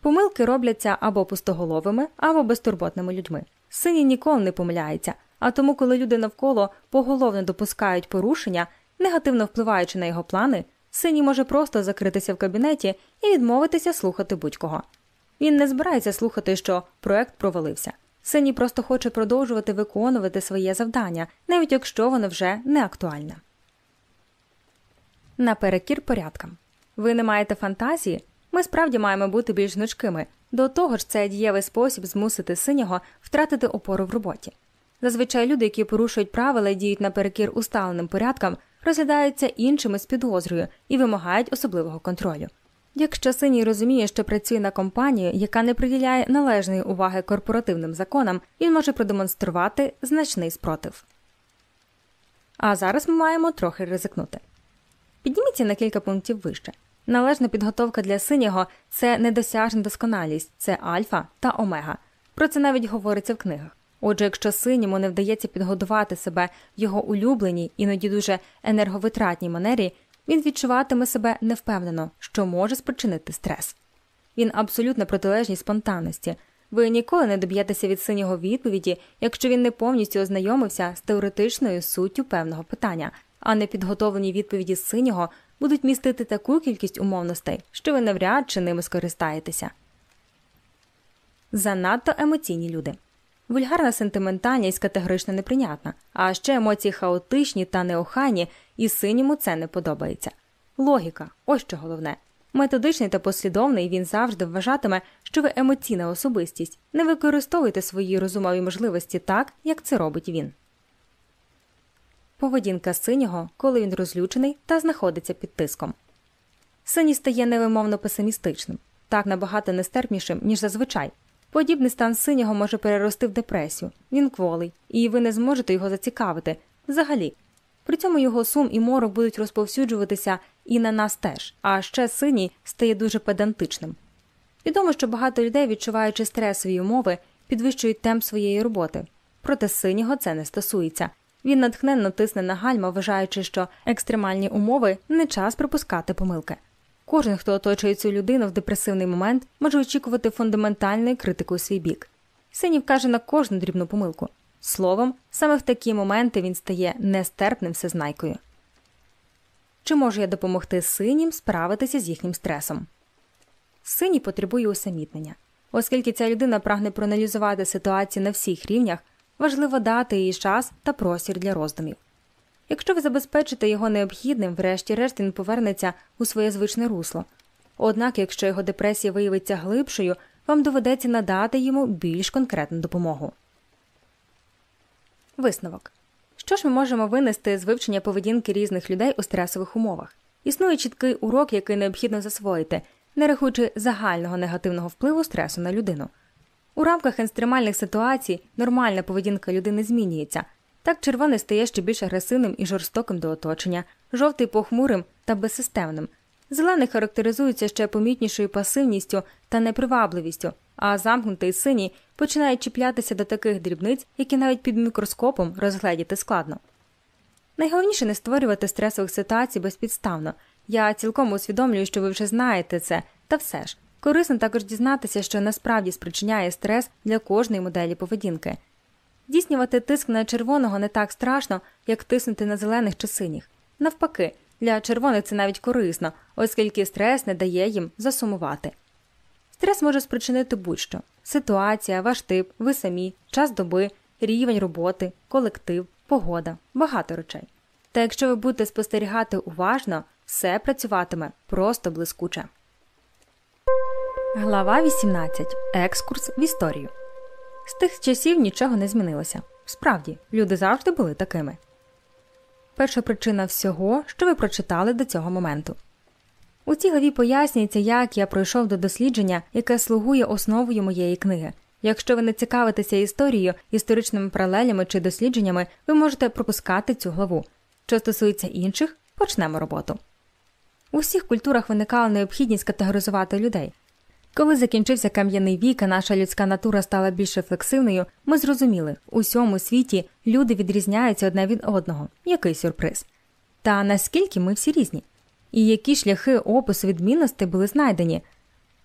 Помилки робляться або пустоголовими, або безтурботними людьми. Синій ніколи не помиляється, а тому, коли люди навколо поголовно допускають порушення, негативно впливаючи на його плани, синій може просто закритися в кабінеті і відмовитися слухати будь-кого. Він не збирається слухати, що проект провалився. Синій просто хоче продовжувати виконувати своє завдання, навіть якщо воно вже не актуальне. Наперекір порядкам. Ви не маєте фантазії? Ми справді маємо бути більш гнучкими. До того ж, це дієвий спосіб змусити синього втратити опору в роботі. Зазвичай люди, які порушують правила і діють наперекір усталеним порядкам, розглядаються іншими з підозрою і вимагають особливого контролю. Якщо синій розуміє, що працює на компанію, яка не приділяє належної уваги корпоративним законам, він може продемонструвати значний спротив. А зараз ми маємо трохи ризикнути. Підніміться на кілька пунктів вище. Належна підготовка для синього це недосяжна досконалість, це альфа та омега. Про це навіть говориться в книгах. Отже, якщо синьому не вдається підготувати себе в його улюбленій, іноді дуже енерговитратній манері, він відчуватиме себе невпевнено, що може спричинити стрес. Він абсолютно протилежній спонтанності. Ви ніколи не доб'єтеся від синього відповіді, якщо він не повністю ознайомився з теоретичною суттю певного питання, а непідготовлені відповіді синього будуть містити таку кількість умовностей, що ви навряд чи ними скористаєтеся. Занадто емоційні люди. Вульгарна сентиментальність категорично неприйнятна, а ще емоції хаотичні та неохайні, і синьому це не подобається. Логіка ось що головне. Методичний та послідовний він завжди вважатиме, що ви емоційна особистість, не використовуйте свої розумові можливості так, як це робить він. Поведінка синього, коли він розлючений та знаходиться під тиском. Синій стає невимовно песимістичним, так набагато нестерпнішим, ніж зазвичай. Подібний стан синього може перерости в депресію, він кволий, і ви не зможете його зацікавити взагалі. При цьому його сум і морок будуть розповсюджуватися і на нас теж, а ще синій стає дуже педантичним. Відомо, що багато людей, відчуваючи стресові умови, підвищують темп своєї роботи, проте синього це не стосується. Він натхненно тисне на гальма, вважаючи, що екстремальні умови не час припускати помилки. Кожен, хто оточує цю людину в депресивний момент, може очікувати фундаментальної критики у свій бік. Синів каже на кожну дрібну помилку. Словом, саме в такі моменти він стає нестерпним всезнайкою. Чи можу я допомогти синім справитися з їхнім стресом? Синій потребує усамітнення. Оскільки ця людина прагне проаналізувати ситуацію на всіх рівнях, важливо дати їй час та простір для роздумів. Якщо ви забезпечите його необхідним, врешті-решт він повернеться у своє звичне русло. Однак, якщо його депресія виявиться глибшою, вам доведеться надати йому більш конкретну допомогу. Висновок що ж ми можемо винести з вивчення поведінки різних людей у стресових умовах? Існує чіткий урок, який необхідно засвоїти, не рахуючи загального негативного впливу стресу на людину. У рамках екстремальних ситуацій нормальна поведінка людини змінюється. Так червоний стає ще більш агресивним і жорстоким до оточення, жовтий похмурим та безсистемним. Зелений характеризується ще помітнішою пасивністю та непривабливістю, а замкнутий синій починає чіплятися до таких дрібниць, які навіть під мікроскопом розгледіти складно. Найголовніше не створювати стресових ситуацій безпідставно. Я цілком усвідомлюю, що ви вже знаєте це, та все ж корисно також дізнатися, що насправді спричиняє стрес для кожної моделі поведінки. Здійснювати тиск на червоного не так страшно, як тиснути на зелених чи синіх. Навпаки, для червоних це навіть корисно, оскільки стрес не дає їм засумувати. Стрес може спричинити будь-що ситуація, ваш тип, ви самі, час доби, рівень роботи, колектив, погода, багато речей. Та якщо ви будете спостерігати уважно, все працюватиме просто блискуче. Глава 18. Екскурс в історію. З тих часів нічого не змінилося. Справді, люди завжди були такими. Перша причина всього, що ви прочитали до цього моменту. У цій главі пояснюється, як я пройшов до дослідження, яке слугує основою моєї книги. Якщо ви не цікавитеся історією, історичними паралелями чи дослідженнями, ви можете пропускати цю главу. Що стосується інших, почнемо роботу. У всіх культурах виникала необхідність категоризувати людей. Коли закінчився кам'яний вік, а наша людська натура стала більш флексивною, ми зрозуміли, у всьому світі люди відрізняються одне від одного. Який сюрприз? Та наскільки ми всі різні? І які шляхи опису відмінностей були знайдені?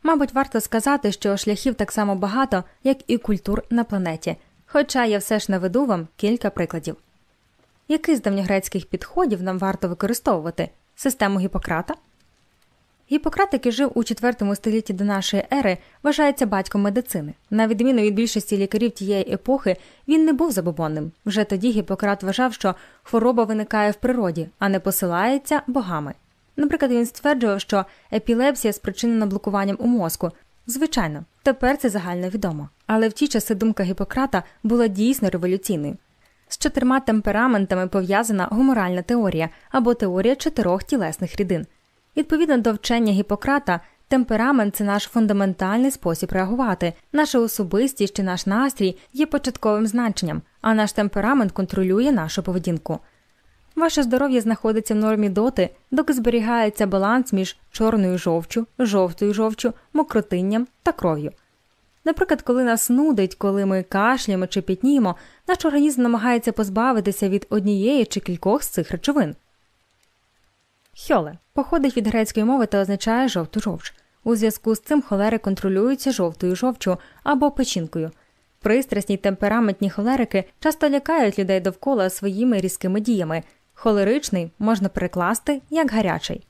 Мабуть, варто сказати, що шляхів так само багато, як і культур на планеті, хоча я все ж наведу вам кілька прикладів. Який з давньогрецьких підходів нам варто використовувати систему Гіппократа? Гіппократ, який жив у IV столітті до нашої ери, вважається батьком медицини. На відміну від більшості лікарів тієї епохи, він не був забобонним. Вже тоді Гіппократ вважав, що хвороба виникає в природі, а не посилається богами. Наприклад, він стверджував, що епілепсія спричинена блокуванням у мозку. Звичайно, тепер це загально відомо. Але в ті часи думка Гіппократа була дійсно революційною. З чотирма темпераментами пов'язана гуморальна теорія або теорія чотирьох тілесних рідин. Відповідно до вчення Гіппократа, темперамент це наш фундаментальний спосіб реагувати. Наша особистість чи наш настрій є початковим значенням, а наш темперамент контролює нашу поведінку. Ваше здоров'я знаходиться в нормі доти, доки зберігається баланс між чорною жовчю, жовтою жовчу, мокротинням та кров'ю. Наприклад, коли нас нудить, коли ми кашляємо чи пітніємо, наш організм намагається позбавитися від однієї чи кількох з цих речовин. Хьоле походить від грецької мови та означає жовту жовч. У зв'язку з цим холери контролюються жовтою жовчю або печінкою. Пристрасні темпераментні холерики часто лякають людей довкола своїми різкими діями. Холеричний можна перекласти як гарячий.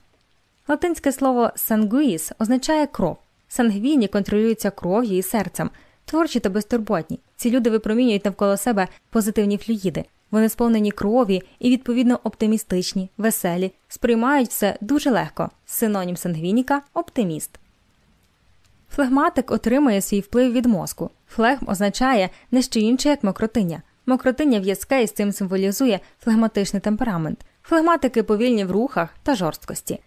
Латинське слово сангуїс означає кров. Сангвіні контролюються кров'ю і серцем, творчі та безтурботні. Ці люди випромінюють навколо себе позитивні флюїди. Вони сповнені крові і, відповідно, оптимістичні, веселі, сприймають все дуже легко. Синонім сангвініка оптиміст. Флегматик отримує свій вплив від мозку. Флегм означає не що інше, як мокротиння. Мокротиння в'язке і з цим символізує флегматичний темперамент. Флегматики повільні в рухах та жорсткості.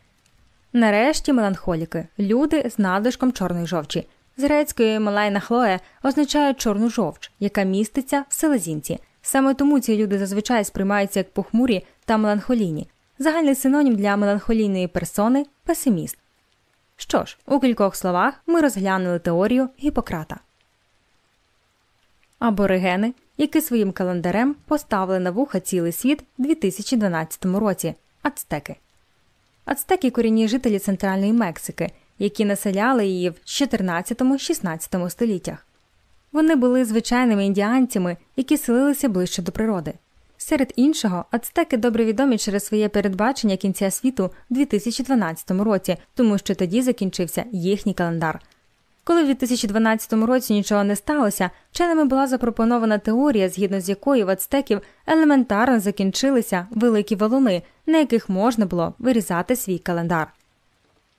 Нарешті меланхоліки люди з надлишком чорної жовчі. З грецької малайна хлоє означає чорну жовч, яка міститься в селезінці. Саме тому ці люди зазвичай сприймаються як похмурі та меланхолійні. Загальний синонім для меланхолійної персони песиміст. Що ж, у кількох словах ми розглянули теорію Гіппократа. Аборигени, які своїм календарем поставили на вуха цілий світ у 2012 році ацтеки. Ацтеки корінні жителі центральної Мексики, які населяли її в 14-16 століттях. Вони були звичайними індіанцями, які селилися ближче до природи. Серед іншого, ацтеки добре відомі через своє передбачення кінця світу у 2012 році, тому що тоді закінчився їхній календар. Коли в 2012 році нічого не сталося, вченими була запропонована теорія, згідно з якою в ацтеків елементарно закінчилися великі валуни, на яких можна було вирізати свій календар.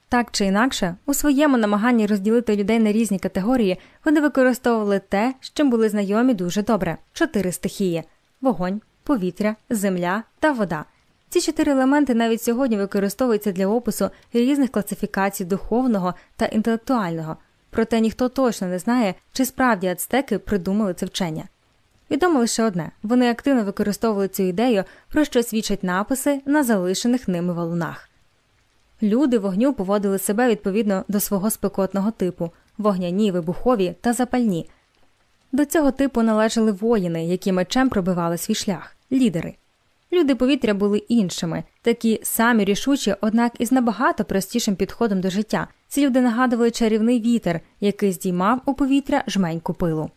Так чи інакше, у своєму намаганні розділити людей на різні категорії вони використовували те, з чим були знайомі дуже добре чотири стихії вогонь, повітря, земля та вода. Ці чотири елементи навіть сьогодні використовуються для опису різних класифікацій духовного та інтелектуального, проте ніхто точно не знає, чи справді ацтеки придумали це вчення. Відомо лише одне вони активно використовували цю ідею, про що свідчать написи на залишених ними валунах. Люди вогню поводили себе відповідно до свого спекотного типу вогняні, вибухові та запальні. До цього типу належали воїни, які мечем пробивали свій шлях, лідери. Люди повітря були іншими, такі самі рішучі, однак із набагато простішим підходом до життя. Ці люди нагадували чарівний вітер, який здіймав у повітря жменьку пилу.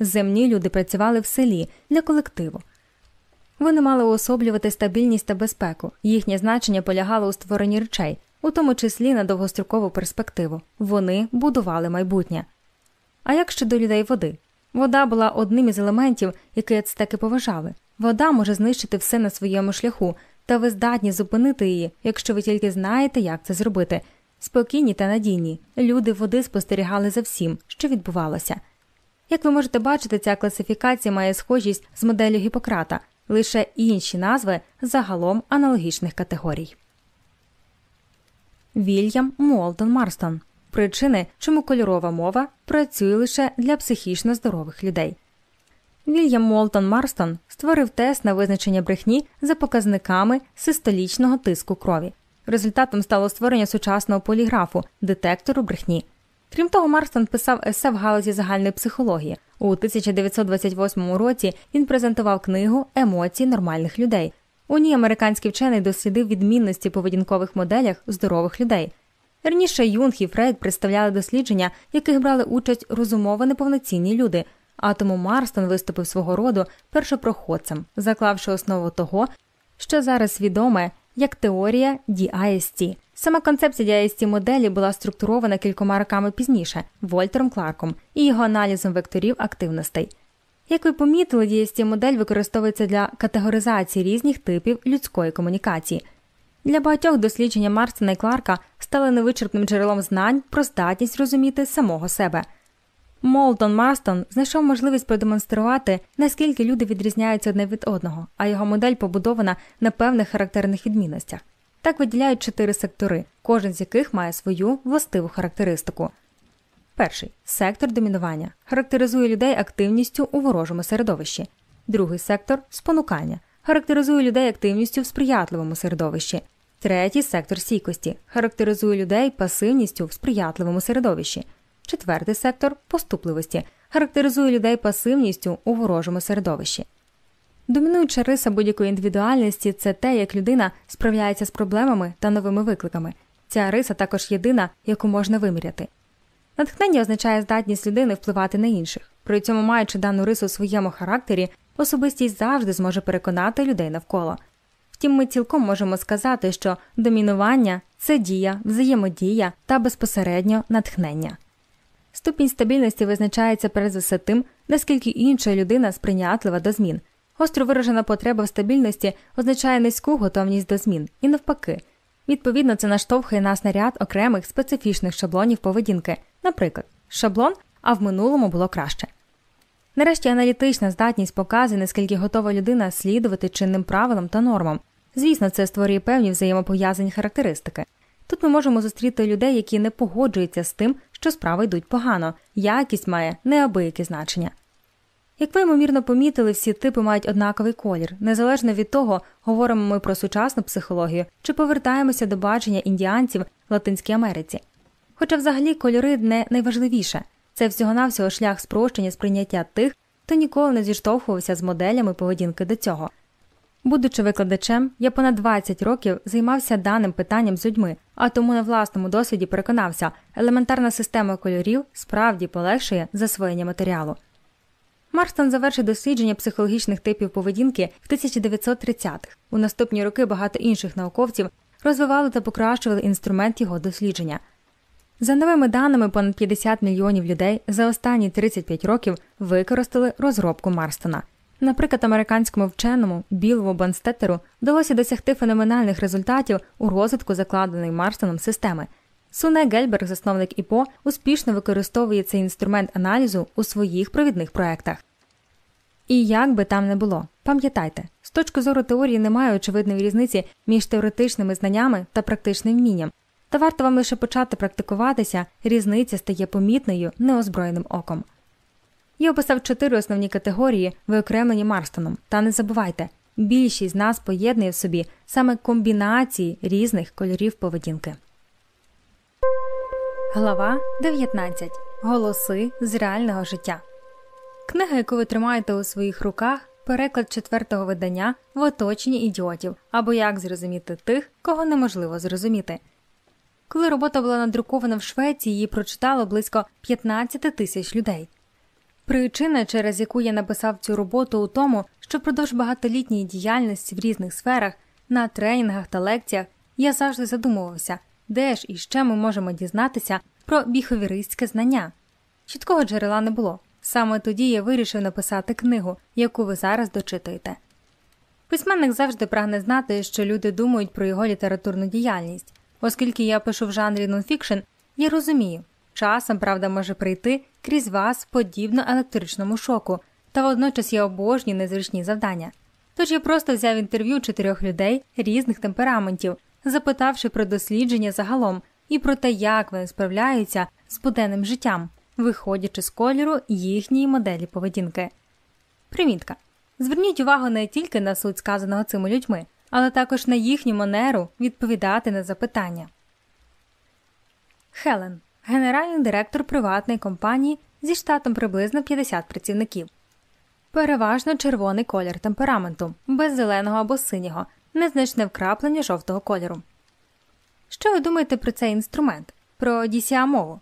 Земні люди працювали в селі для колективу. Вони мали уособлювати стабільність та безпеку. Їхнє значення полягало у створенні речей, у тому числі на довгострокову перспективу. Вони будували майбутнє. А як щодо людей води? Вода була одним із елементів, які ацтеки поважали. Вода може знищити все на своєму шляху, та ви здатні зупинити її, якщо ви тільки знаєте, як це зробити. Спокійні та надійні. Люди води спостерігали за всім, що відбувалося. Як ви можете бачити, ця класифікація має схожість з моделлю Гіппократа, лише інші назви загалом аналогічних категорій. Вільям Молтон Марстон причини, чому кольорова мова працює лише для психічно здорових людей. Вільям Молтон Марстон створив тест на визначення брехні за показниками систолічного тиску крові. Результатом стало створення сучасного поліграфу детектору брехні. Крім того, Марстон писав есе в галузі загальної психології. У 1928 році він презентував книгу Емоції нормальних людей. У ній американський вчений дослідив відмінності поведінкових моделях здорових людей. Раніше Юнг і Фрейд представляли дослідження, яких брали участь розумово неповноцінні люди. А тому Марстон виступив свого роду першопроходцем, заклавши основу того, що зараз відоме як теорія DIST. Сама концепція DIST моделі була структурована кількома роками пізніше Вольтером Кларком і його аналізом векторів активностей. Як ви помітили, DIST модель використовується для категоризації різних типів людської комунікації. Для багатьох дослідження Марстона і Кларка стали невичерпним джерелом знань про здатність розуміти самого себе. Молтон Марстон знайшов можливість продемонструвати, наскільки люди відрізняються одне від одного, а його модель побудована на певних характерних відмінностях. Так виділяють чотири сектори, кожен з яких має свою властиву характеристику. Перший сектор домінування характеризує людей активністю у ворожому середовищі. Другий сектор спонукання характеризує людей активністю в сприятливому середовищі. Третій сектор стійкості характеризує людей пасивністю в сприятливому середовищі. Четвертий сектор поступливості характеризує людей пасивністю у ворожому середовищі. Домінуюча риса будь-якої індивідуальності це те, як людина справляється з проблемами та новими викликами. Ця риса також єдина, яку можна виміряти. Натхнення означає здатність людини впливати на інших. При цьому, маючи дану рису у своєму характері, особистість завжди зможе переконати людей навколо. Втім, ми цілком можемо сказати, що домінування це дія, взаємодія та безпосередньо натхнення. Ступінь стабільності визначається перш за все тим, наскільки інша людина сприйнятлива до змін. Гостро виражена потреба в стабільності означає низьку готовність до змін, і навпаки. Відповідно, це наштовхує нас на ряд окремих специфічних шаблонів поведінки, наприклад, шаблон, а в минулому було краще. Нарешті аналітична здатність показує, наскільки готова людина слідувати чинним правилам та нормам. Звісно, це створює певні взаємопов'язані характеристики. Тут ми можемо зустріти людей, які не погоджуються з тим, що справи йдуть погано, якість має неабияке значення. Як ви ймовірно помітили, всі типи мають однаковий колір, незалежно від того, говоримо ми про сучасну психологію чи повертаємося до бачення індіанців в Латинській Америці. Хоча взагалі кольори не найважливіше це всього-навсього шлях спрощення сприйняття тих, хто ніколи не зіштовхувався з моделями поведінки до цього. Будучи викладачем, я понад 20 років займався даним питанням з людьми, а тому на власному досвіді переконався, елементарна система кольорів справді полегшує засвоєння матеріалу. Марстон завершив дослідження психологічних типів поведінки в 1930-х. У наступні роки багато інших науковців розвивали та покращували інструмент його дослідження. За новими даними, понад 50 мільйонів людей за останні 35 років використали розробку Марстона. Наприклад, американському вченому Білову Банстеттеру вдалося досягти феноменальних результатів у розвитку закладеної Марстоном системи. Суне Гельберг, засновник ІПО, успішно використовує цей інструмент аналізу у своїх провідних проєктах. І як би там не було, пам'ятайте, з точки зору теорії немає очевидної різниці між теоретичними знаннями та практичним вмінням, та варто вам лише почати практикуватися, різниця стає помітною неозброєним оком. Я описав чотири основні категорії, виокремлені Марстоном, та не забувайте, більшість з нас поєднує в собі саме комбінації різних кольорів поведінки. Глава 19. Голоси з реального життя. Книга, яку ви тримаєте у своїх руках, переклад четвертого видання в оточенні ідіотів або як зрозуміти тих, кого неможливо зрозуміти. Коли робота була надрукована в Швеції, її прочитало близько 15 тисяч людей. Причина, через яку я написав цю роботу, у тому, що впродовж багатолітньої діяльності в різних сферах, на тренінгах та лекціях я завжди задумувався, де ж і ще ми можемо дізнатися про біховіристське знання. Чіткого джерела не було. Саме тоді я вирішив написати книгу, яку ви зараз дочитуєте. Письменник завжди прагне знати, що люди думають про його літературну діяльність, оскільки я пишу в жанрі нонфікшн, я розумію, часом правда може прийти крізь вас подібно електричному шоку, та водночас я обожнюю незручні завдання. Тож я просто взяв інтерв'ю чотирьох людей різних темпераментів, запитавши про дослідження загалом і про те, як вони справляються з буденним життям, виходячи з кольору їхньої моделі поведінки. Примітка. Зверніть увагу не тільки на суть сказаного цими людьми, але також на їхню манеру відповідати на запитання. Хелен генеральний директор приватної компанії зі штатом приблизно 50 працівників. Переважно червоний колір темпераменту, без зеленого або синього, незначне вкраплення жовтого кольору. Що ви думаєте про цей інструмент? Про dca мову?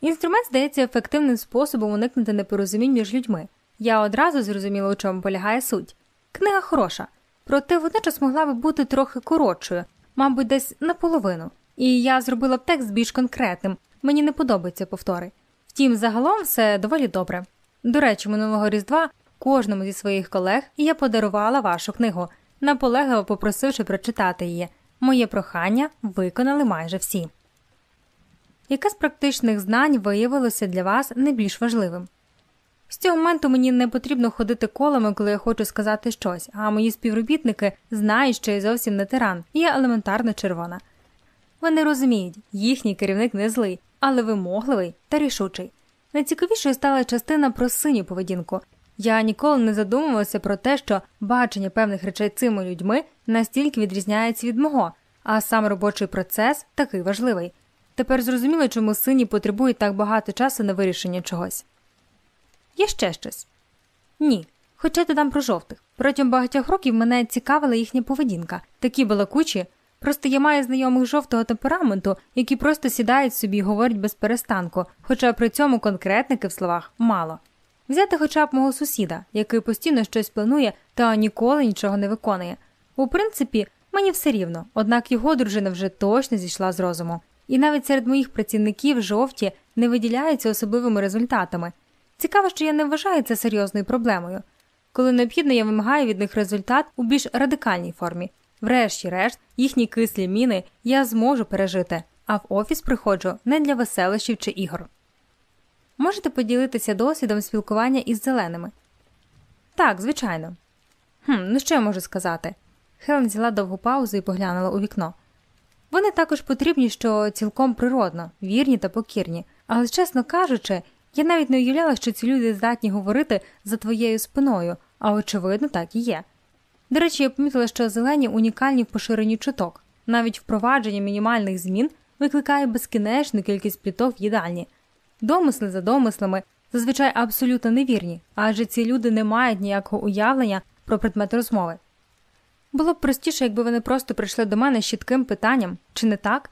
Інструмент здається ефективним способом уникнути непорозумінь між людьми. Я одразу зрозуміла, у чому полягає суть. Книга хороша, проте водночас могла би бути трохи коротшою, мабуть, десь наполовину. І я зробила б текст більш конкретним. Мені не подобаються повтори. Втім, загалом все доволі добре. До речі, минулого різдва кожному зі своїх колег я подарувала вашу книгу, наполегливо попросивши прочитати її. Моє прохання виконали майже всі. Яке з практичних знань виявилося для вас найбільш важливим? З цього моменту мені не потрібно ходити колами, коли я хочу сказати щось, а мої співробітники знають, що я зовсім не тиран, і я елементарно червона. Вони розуміють, їхній керівник не злий, але вимогливий та рішучий. Найцікавішою стала частина про синю поведінку. Я ніколи не задумувалася про те, що бачення певних речей цими людьми настільки відрізняється від мого, а сам робочий процес такий важливий. Тепер зрозуміло, чому сині потребують так багато часу на вирішення чогось. Є ще щось? Ні. Хоча додам про жовтих. Протягом багатьох років мене цікавила їхня поведінка, такі балакучі. Просто я маю знайомих жовтого темпераменту, які просто сідають собі і говорять без перестанку, хоча при цьому конкретники в словах мало. Взяти хоча б мого сусіда, який постійно щось планує та ніколи нічого не виконує. У принципі, мені все рівно, однак його дружина вже точно зійшла з розуму. І навіть серед моїх працівників жовті не виділяються особливими результатами. Цікаво, що я не вважаю це серйозною проблемою. Коли необхідно, я вимагаю від них результат у більш радикальній формі. Врешті-решт, їхні кислі міни я зможу пережити, а в офіс приходжу не для веселощів чи ігор. Можете поділитися досвідом спілкування із зеленими? Так, звичайно. Хм, Ну що я можу сказати? Хелен взяла довгу паузу і поглянула у вікно. Вони також потрібні, що цілком природно, вірні та покірні, але, чесно кажучи, я навіть не уявляла, що ці люди здатні говорити за твоєю спиною, а очевидно, так і є. До речі, я помітила, що зелені унікальні в поширенні чуток. Навіть впровадження мінімальних змін викликає безкінечну кількість пліток в їдальні. Домисли за домислами зазвичай абсолютно невірні, адже ці люди не мають ніякого уявлення про предмет розмови. Було б простіше, якби вони просто прийшли до мене з чітким питанням, чи не так?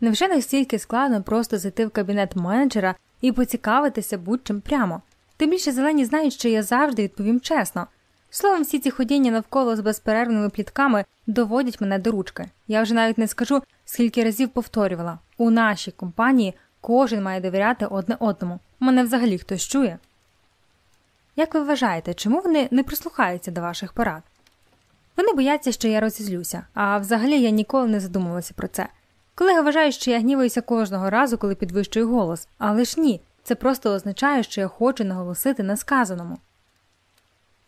Невже настільки складно просто зайти в кабінет менеджера і поцікавитися будь-чим прямо? Тим більше зелені знають, що я завжди відповім чесно. Словом, всі ці ходіння навколо з безперервними плітками доводять мене до ручки. Я вже навіть не скажу, скільки разів повторювала у нашій компанії кожен має довіряти одне одному. Мене взагалі хтось чує. Як ви вважаєте, чому вони не прислухаються до ваших порад? Вони бояться, що я розізлюся, а взагалі я ніколи не задумувалася про це. Колеги вважають, що я гніваюся кожного разу, коли підвищую голос, але ж ні, це просто означає, що я хочу наголосити на сказаному.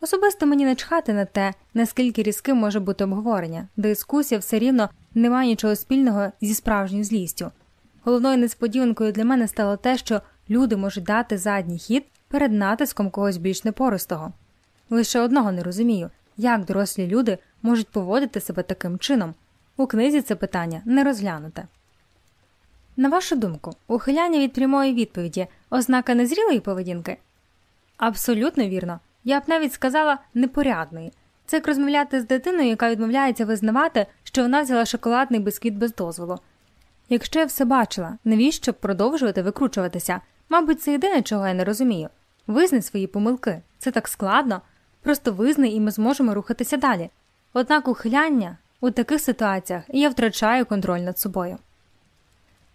Особисто мені не чхати на те, наскільки різким може бути обговорення, дискусія все рівно не має нічого спільного зі справжньою злістю. Головною несподіванкою для мене стало те, що люди можуть дати задній хід перед натиском когось більш непористого. Лише одного не розумію, як дорослі люди можуть поводити себе таким чином. У книзі це питання не розглянуте. На вашу думку, ухиляння від прямої відповіді ознака незрілої поведінки? Абсолютно вірно. Я б навіть сказала непорядної. Це як розмовляти з дитиною, яка відмовляється визнавати, що вона взяла шоколадний бисквіт без дозволу. Якщо я все бачила, навіщо продовжувати викручуватися? Мабуть, це єдине, чого я не розумію. Визнай свої помилки. Це так складно. Просто визнай, і ми зможемо рухатися далі. Однак ухиляння у таких ситуаціях я втрачаю контроль над собою.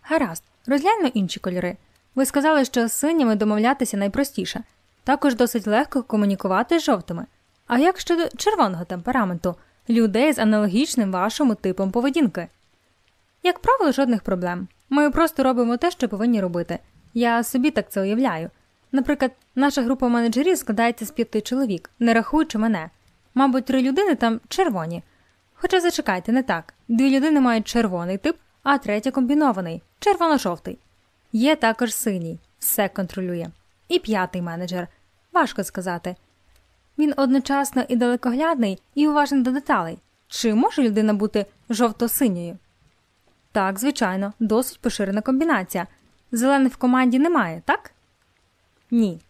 Гаразд, розгляньмо інші кольори. Ви сказали, що з синіми домовлятися найпростіше, також досить легко комунікувати з жовтими. А як щодо червоного темпераменту, людей з аналогічним вашому типом поведінки? Як правило, жодних проблем. Ми просто робимо те, що повинні робити. Я собі так це уявляю. Наприклад, наша група менеджерів складається з п'яти чоловік, не рахуючи мене. Мабуть, три людини там червоні. Хоча зачекайте, не так. Дві людини мають червоний тип, а третя комбінований червоно-жовтий. Є також синій, все контролює. І п'ятий менеджер. Важко сказати. Він одночасно і далекоглядний, і уважний до деталей. Чи може людина бути жовто-синьою? Так, звичайно, досить поширена комбінація. Зелених в команді немає, так? Ні.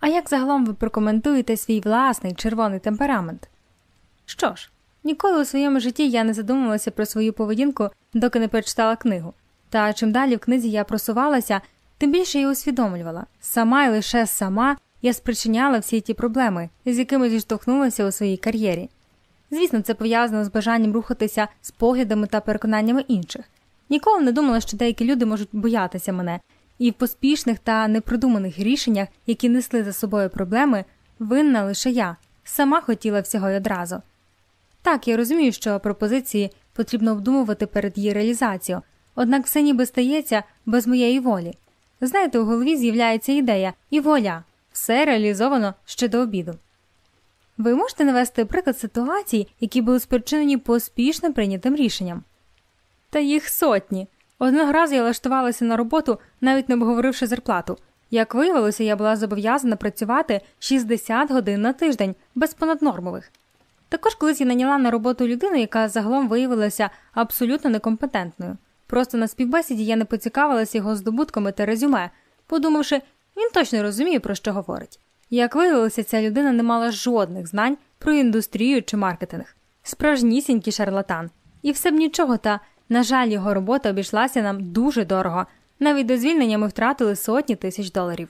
А як загалом ви прокоментуєте свій власний червоний темперамент? Що ж, ніколи у своєму житті я не задумувалася про свою поведінку, доки не прочитала книгу. Та чим далі в книзі я просувалася, тим більше я усвідомлювала сама і лише сама я спричиняла всі ті проблеми, з якими зіштовхнулася у своїй кар'єрі. Звісно, це пов'язано з бажанням рухатися з поглядами та переконаннями інших. Ніколи не думала, що деякі люди можуть боятися мене, і в поспішних та непродуманих рішеннях, які несли за собою проблеми, винна лише я, сама хотіла всього й одразу. Так, я розумію, що пропозиції потрібно обдумувати перед її реалізацією, однак все ніби стається без моєї волі. Знаєте, у голові з'являється ідея і воля, все реалізовано ще до обіду. Ви можете навести приклад ситуацій, які були спричинені поспішно прийнятим рішенням? Та їх сотні. Одного разу я влаштувалася на роботу, навіть не обговоривши зарплату. Як виявилося, я була зобов'язана працювати 60 годин на тиждень без понаднормових. Також колись я наняла на роботу людину, яка загалом виявилася абсолютно некомпетентною. Просто на співбесіді я не поцікавилася його здобутками та резюме, подумавши, він точно розуміє, про що говорить. Як виявилося, ця людина не мала жодних знань про індустрію чи маркетинг. Справжнісінький шарлатан. І все б нічого, та, на жаль, його робота обійшлася нам дуже дорого. Навіть до звільнення ми втратили сотні тисяч доларів.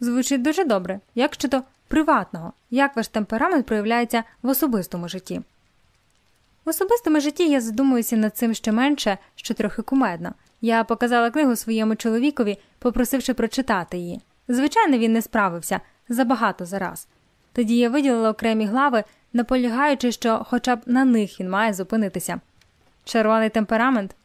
Звучить дуже добре, як щодо приватного, як ваш темперамент проявляється в особистому житті. В особистому житті я задумуюся над цим ще менше, що трохи кумедно. Я показала книгу своєму чоловікові, попросивши прочитати її. Звичайно, він не справився забагато зараз. Тоді я виділила окремі глави, наполягаючи, що хоча б на них він має зупинитися. Червоний темперамент?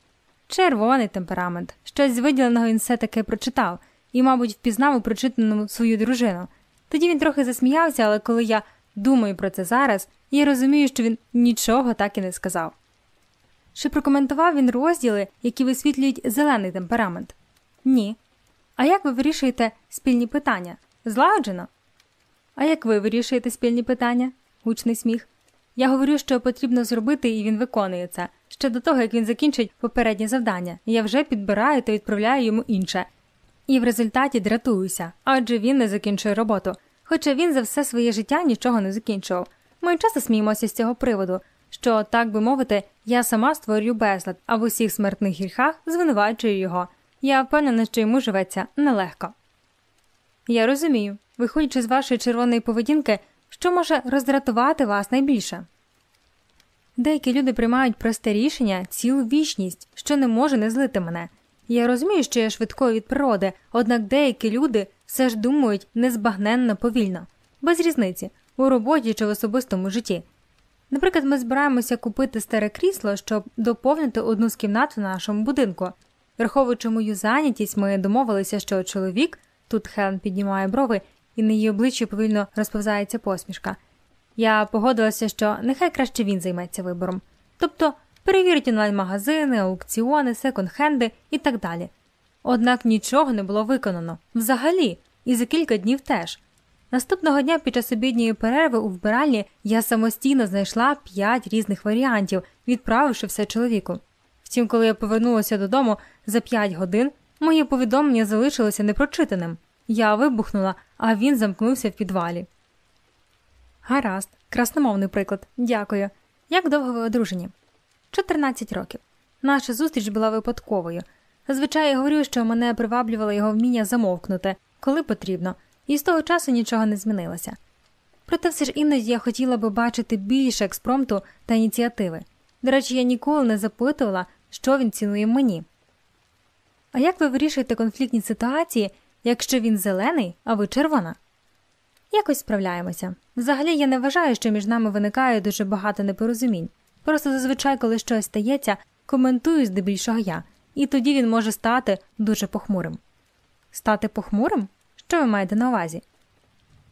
Червоний темперамент. Щось з виділеного він все таки прочитав і, мабуть, впізнав у прочитаному свою дружину. Тоді він трохи засміявся, але коли я думаю про це зараз, я розумію, що він нічого так і не сказав. Чи прокоментував він розділи, які висвітлюють зелений темперамент? Ні. А як ви вирішуєте спільні питання? Злагоджено? А як ви вирішуєте спільні питання? гучний сміх. Я говорю, що потрібно зробити, і він виконує це. Ще до того, як він закінчить попереднє завдання, я вже підбираю та відправляю йому інше. І в результаті дратуюся, адже він не закінчує роботу. Хоча він за все своє життя нічого не закінчував. Ми часто сміємося з цього приводу, що, так би мовити, я сама створюю безлад, а в усіх смертних гріхах звинувачую його. Я впевнена, що йому живеться нелегко. Я розумію, виходячи з вашої червоної поведінки, що може роздратувати вас найбільше. Деякі люди приймають просте рішення цілу вічність, що не може не злити мене. Я розумію, що я швидкою від природи, однак деякі люди все ж думають незбагненно повільно, без різниці, у роботі чи в особистому житті. Наприклад, ми збираємося купити старе крісло, щоб доповнити одну з кімнат в нашому будинку. Враховуючи мою зайнятість, ми домовилися, що чоловік тут Хелен піднімає брови, і на її обличчі повільно розповзається посмішка. Я погодилася, що нехай краще він займеться вибором. Тобто перевірить онлайн-магазини, аукціони, секонд-хенди і так далі. Однак нічого не було виконано взагалі, і за кілька днів теж. Наступного дня під час обідньої перерви у вбиральні я самостійно знайшла п'ять різних варіантів, відправивши все чоловіку. Втім, коли я повернулася додому за п'ять годин, моє повідомлення залишилося непрочитаним. Я вибухнула, а він замкнувся в підвалі. Гаразд, красномовний приклад. Дякую. Як довго ви одружені? 14 років. Наша зустріч була випадковою. Зазвичай я говорю, що мене приваблювало його вміння замовкнути, коли потрібно, і з того часу нічого не змінилося. Проте все ж іноді я хотіла би бачити більше експромту та ініціативи. До речі, я ніколи не запитувала, що він цінує мені. А як ви вирішуєте конфліктні ситуації, якщо він зелений, а ви червона? Якось справляємося. Взагалі я не вважаю, що між нами виникає дуже багато непорозумінь. Просто зазвичай, коли щось стається, коментую здебільшого я, і тоді він може стати дуже похмурим. Стати похмурим? Що ви маєте на увазі?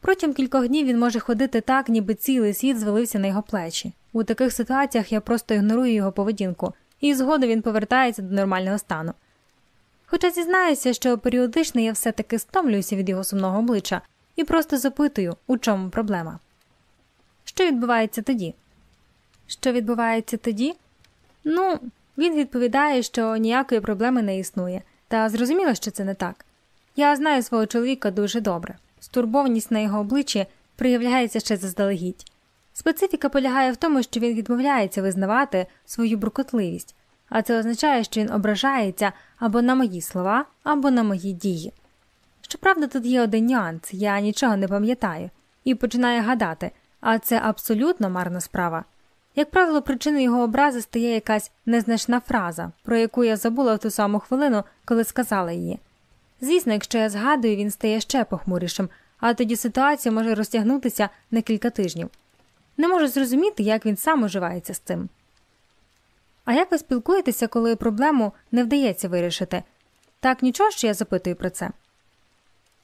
Протягом кількох днів він може ходити так, ніби цілий світ звалився на його плечі. У таких ситуаціях я просто ігнорую його поведінку, і згодом він повертається до нормального стану. Хоча зізнаюся, що періодично я все таки стомлююся від його сумного обличчя і просто запитую, у чому проблема. Що відбувається тоді? Що відбувається тоді? Ну, він відповідає, що ніякої проблеми не існує, та зрозуміло, що це не так. Я знаю свого чоловіка дуже добре. Стурбованість на його обличчі проявляється ще заздалегідь. Специфіка полягає в тому, що він відмовляється визнавати свою буркотливість, а це означає, що він ображається або на мої слова, або на мої дії. Щоправда, тут є один нюанс, я нічого не пам'ятаю, і починаю гадати, а це абсолютно марна справа. Як правило, причиною його образи стає якась незначна фраза, про яку я забула в ту саму хвилину, коли сказала її. Звісно, якщо я згадую, він стає ще похмурішим, а тоді ситуація може розтягнутися на кілька тижнів. Не можу зрозуміти, як він сам уживається з цим. А як ви спілкуєтеся, коли проблему не вдається вирішити? Так нічого, що я запитую про це.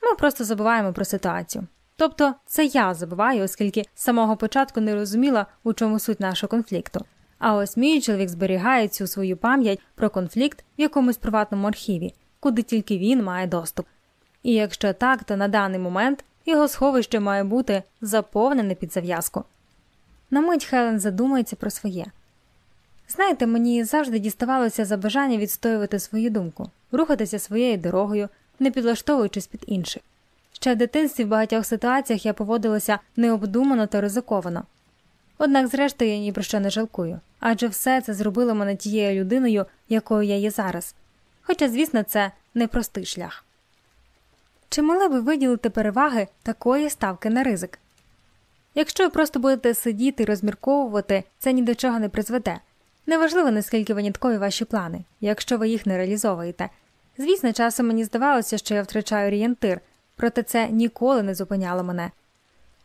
Ми просто забуваємо про ситуацію. Тобто це я забуваю, оскільки з самого початку не розуміла, у чому суть нашого конфлікту. А ось мій чоловік зберігає цю свою пам'ять про конфлікт в якомусь приватному архіві, куди тільки він має доступ. І якщо так, то на даний момент його сховище має бути заповнене під зав'язку. На мить Хелен задумається про своє. Знаєте, мені завжди діставалося за бажання відстоювати свою думку, рухатися своєю дорогою, не підлаштовуючись під інших. Ще в дитинстві в багатьох ситуаціях я поводилася необдумано та ризиковано. Однак, зрештою, я ні про що не жалкую, адже все це зробило мене тією людиною, якою я є зараз. Хоча, звісно, це непростий шлях. Чи могли ви виділити переваги такої ставки на ризик? Якщо ви просто будете сидіти і розмірковувати, це ні до чого не призведе. Неважливо, наскільки виняткові ваші плани, якщо ви їх не реалізовуєте. Звісно, часом мені здавалося, що я втрачаю орієнтир, проте це ніколи не зупиняло мене.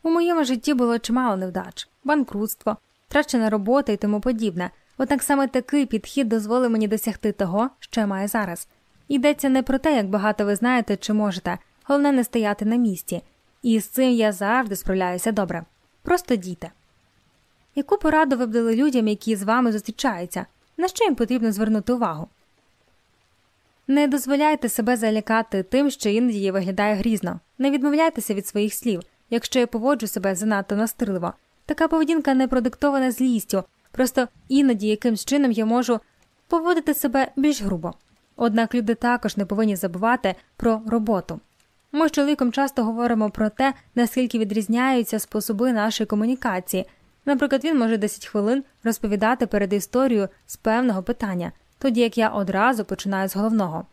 У моєму житті було чимало невдач, банкрутство, втрачена робота і тому подібне, однак саме такий підхід дозволив мені досягти того, що я маю зараз. Йдеться не про те, як багато ви знаєте чи можете, головне не стояти на місці, і з цим я завжди справляюся добре. Просто дійте. Яку пораду ви б дали людям, які з вами зустрічаються, на що їм потрібно звернути увагу? Не дозволяйте себе залякати тим, що іноді виглядає грізно, не відмовляйтеся від своїх слів, якщо я поводжу себе занадто настирливо. Така поведінка не продиктована злістю, просто іноді якимсь чином я можу поводити себе більш грубо. Однак люди також не повинні забувати про роботу. Ми з чоловіком часто говоримо про те, наскільки відрізняються способи нашої комунікації. Наприклад, він може 10 хвилин розповідати перед історією з певного питання, тоді як я одразу починаю з головного.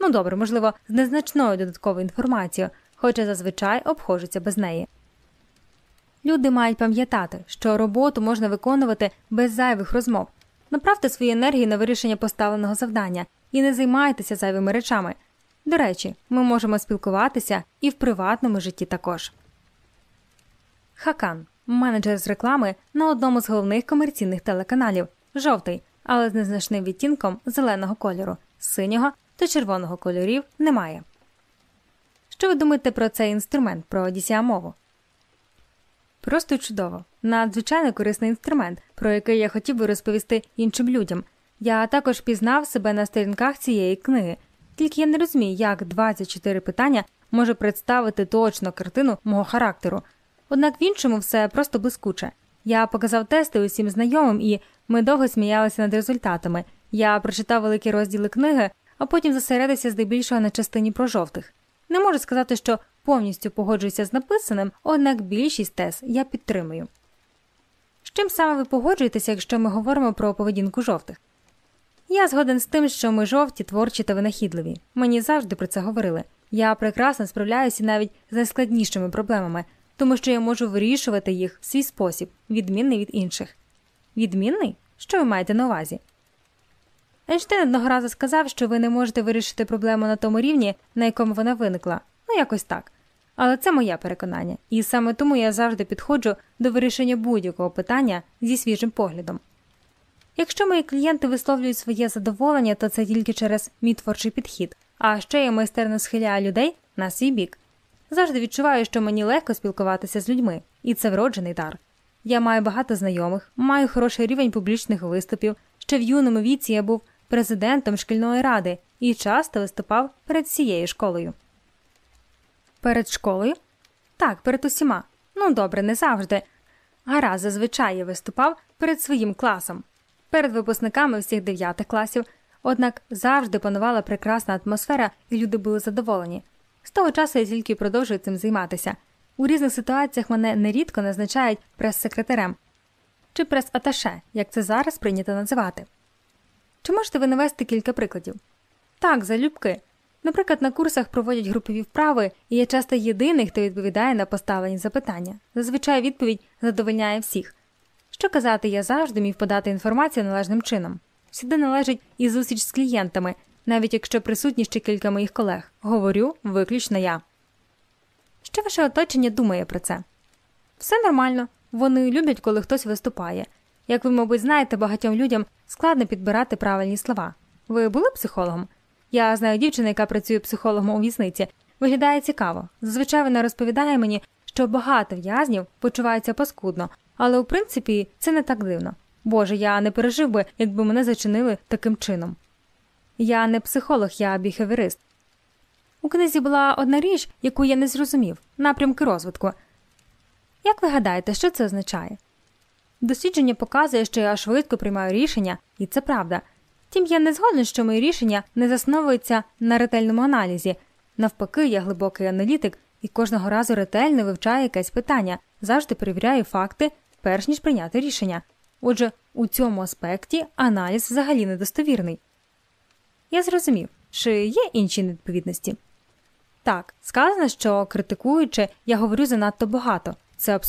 Ну добре, можливо, з незначною додатковою інформацією, хоча зазвичай обходжуться без неї. Люди мають пам'ятати, що роботу можна виконувати без зайвих розмов. Направте свої енергії на вирішення поставленого завдання і не займайтеся зайвими речами. До речі, ми можемо спілкуватися і в приватному житті також. Хакан менеджер з реклами на одному з головних комерційних телеканалів жовтий, але з незначним відтінком зеленого кольору, синього та червоного кольорів немає. Що ви думаєте про цей інструмент, про мову? Просто чудово, надзвичайно корисний інструмент, про який я хотів би розповісти іншим людям. Я також пізнав себе на сторінках цієї книги, тільки я не розумію, як 24 питання може представити точно картину мого характеру. Однак в іншому все просто блискуче. Я показав тести усім знайомим, і ми довго сміялися над результатами. Я прочитав великі розділи книги, а потім зосередився здебільшого на частині про жовтих. Не можу сказати, що повністю погоджуюся з написаним, однак більшість тез я підтримую. З чим саме ви погоджуєтеся, якщо ми говоримо про поведінку жовтих? Я згоден з тим, що ми жовті, творчі та винахідливі. Мені завжди про це говорили. Я прекрасно справляюся навіть з найскладнішими проблемами, тому що я можу вирішувати їх в свій спосіб, відмінний від інших. Відмінний? Що ви маєте на увазі? Ейнштейн одного разу сказав, що ви не можете вирішити проблему на тому рівні, на якому вона виникла. Ну, якось так. Але це моє переконання, і саме тому я завжди підходжу до вирішення будь-якого питання зі свіжим поглядом. Якщо мої клієнти висловлюють своє задоволення, то це тільки через мій творчий підхід, а ще я майстерно схиляю людей на свій бік. Завжди відчуваю, що мені легко спілкуватися з людьми, і це вроджений дар. Я маю багато знайомих, маю хороший рівень публічних виступів. Ще в юному віці я був президентом шкільної ради і часто виступав перед всією школою. Перед школою? Так, перед усіма. Ну добре, не завжди. Гаразд зазвичай я виступав перед своїм класом, перед випускниками всіх дев'ятих класів, однак завжди панувала прекрасна атмосфера, і люди були задоволені. З того часу я тільки продовжую цим займатися. У різних ситуаціях мене нерідко назначають прес-секретарем чи прес-аташе, як це зараз прийнято називати. Чи можете ви навести кілька прикладів? Так, залюбки. Наприклад, на курсах проводять групові вправи, і я часто єдиний, хто відповідає на поставлені запитання. Зазвичай відповідь задовольняє всіх. Що казати, я завжди міг подати інформацію належним чином. Сюди належить і зустріч з клієнтами, навіть якщо присутні ще кілька моїх колег. Говорю виключно я. Що ваше оточення думає про це? Все нормально. Вони люблять, коли хтось виступає. Як ви, мабуть, знаєте, багатьом людям складно підбирати правильні слова. Ви були психологом? Я знаю дівчину, яка працює психологом у в'язниці. Виглядає цікаво. Зазвичай вона розповідає мені, що багато в'язнів почуваються паскудно, але у принципі це не так дивно. Боже, я не пережив би, якби мене зачинили таким чином. Я не психолог, я біхевірист. У книзі була одна річ, яку я не зрозумів напрямки розвитку. Як ви гадаєте, що це означає? Дослідження показує, що я швидко приймаю рішення, і це правда. Втім, я не згоден, що мої рішення не засновуються на ретельному аналізі. Навпаки, я глибокий аналітик і кожного разу ретельно вивчає якесь питання, завжди перевіряє факти, перш ніж прийняти рішення. Отже, у цьому аспекті аналіз взагалі недостовірний. Я зрозумів, чи є інші невідповідності? Так, сказано, що критикуючи, я говорю занадто багато. Це абсолютно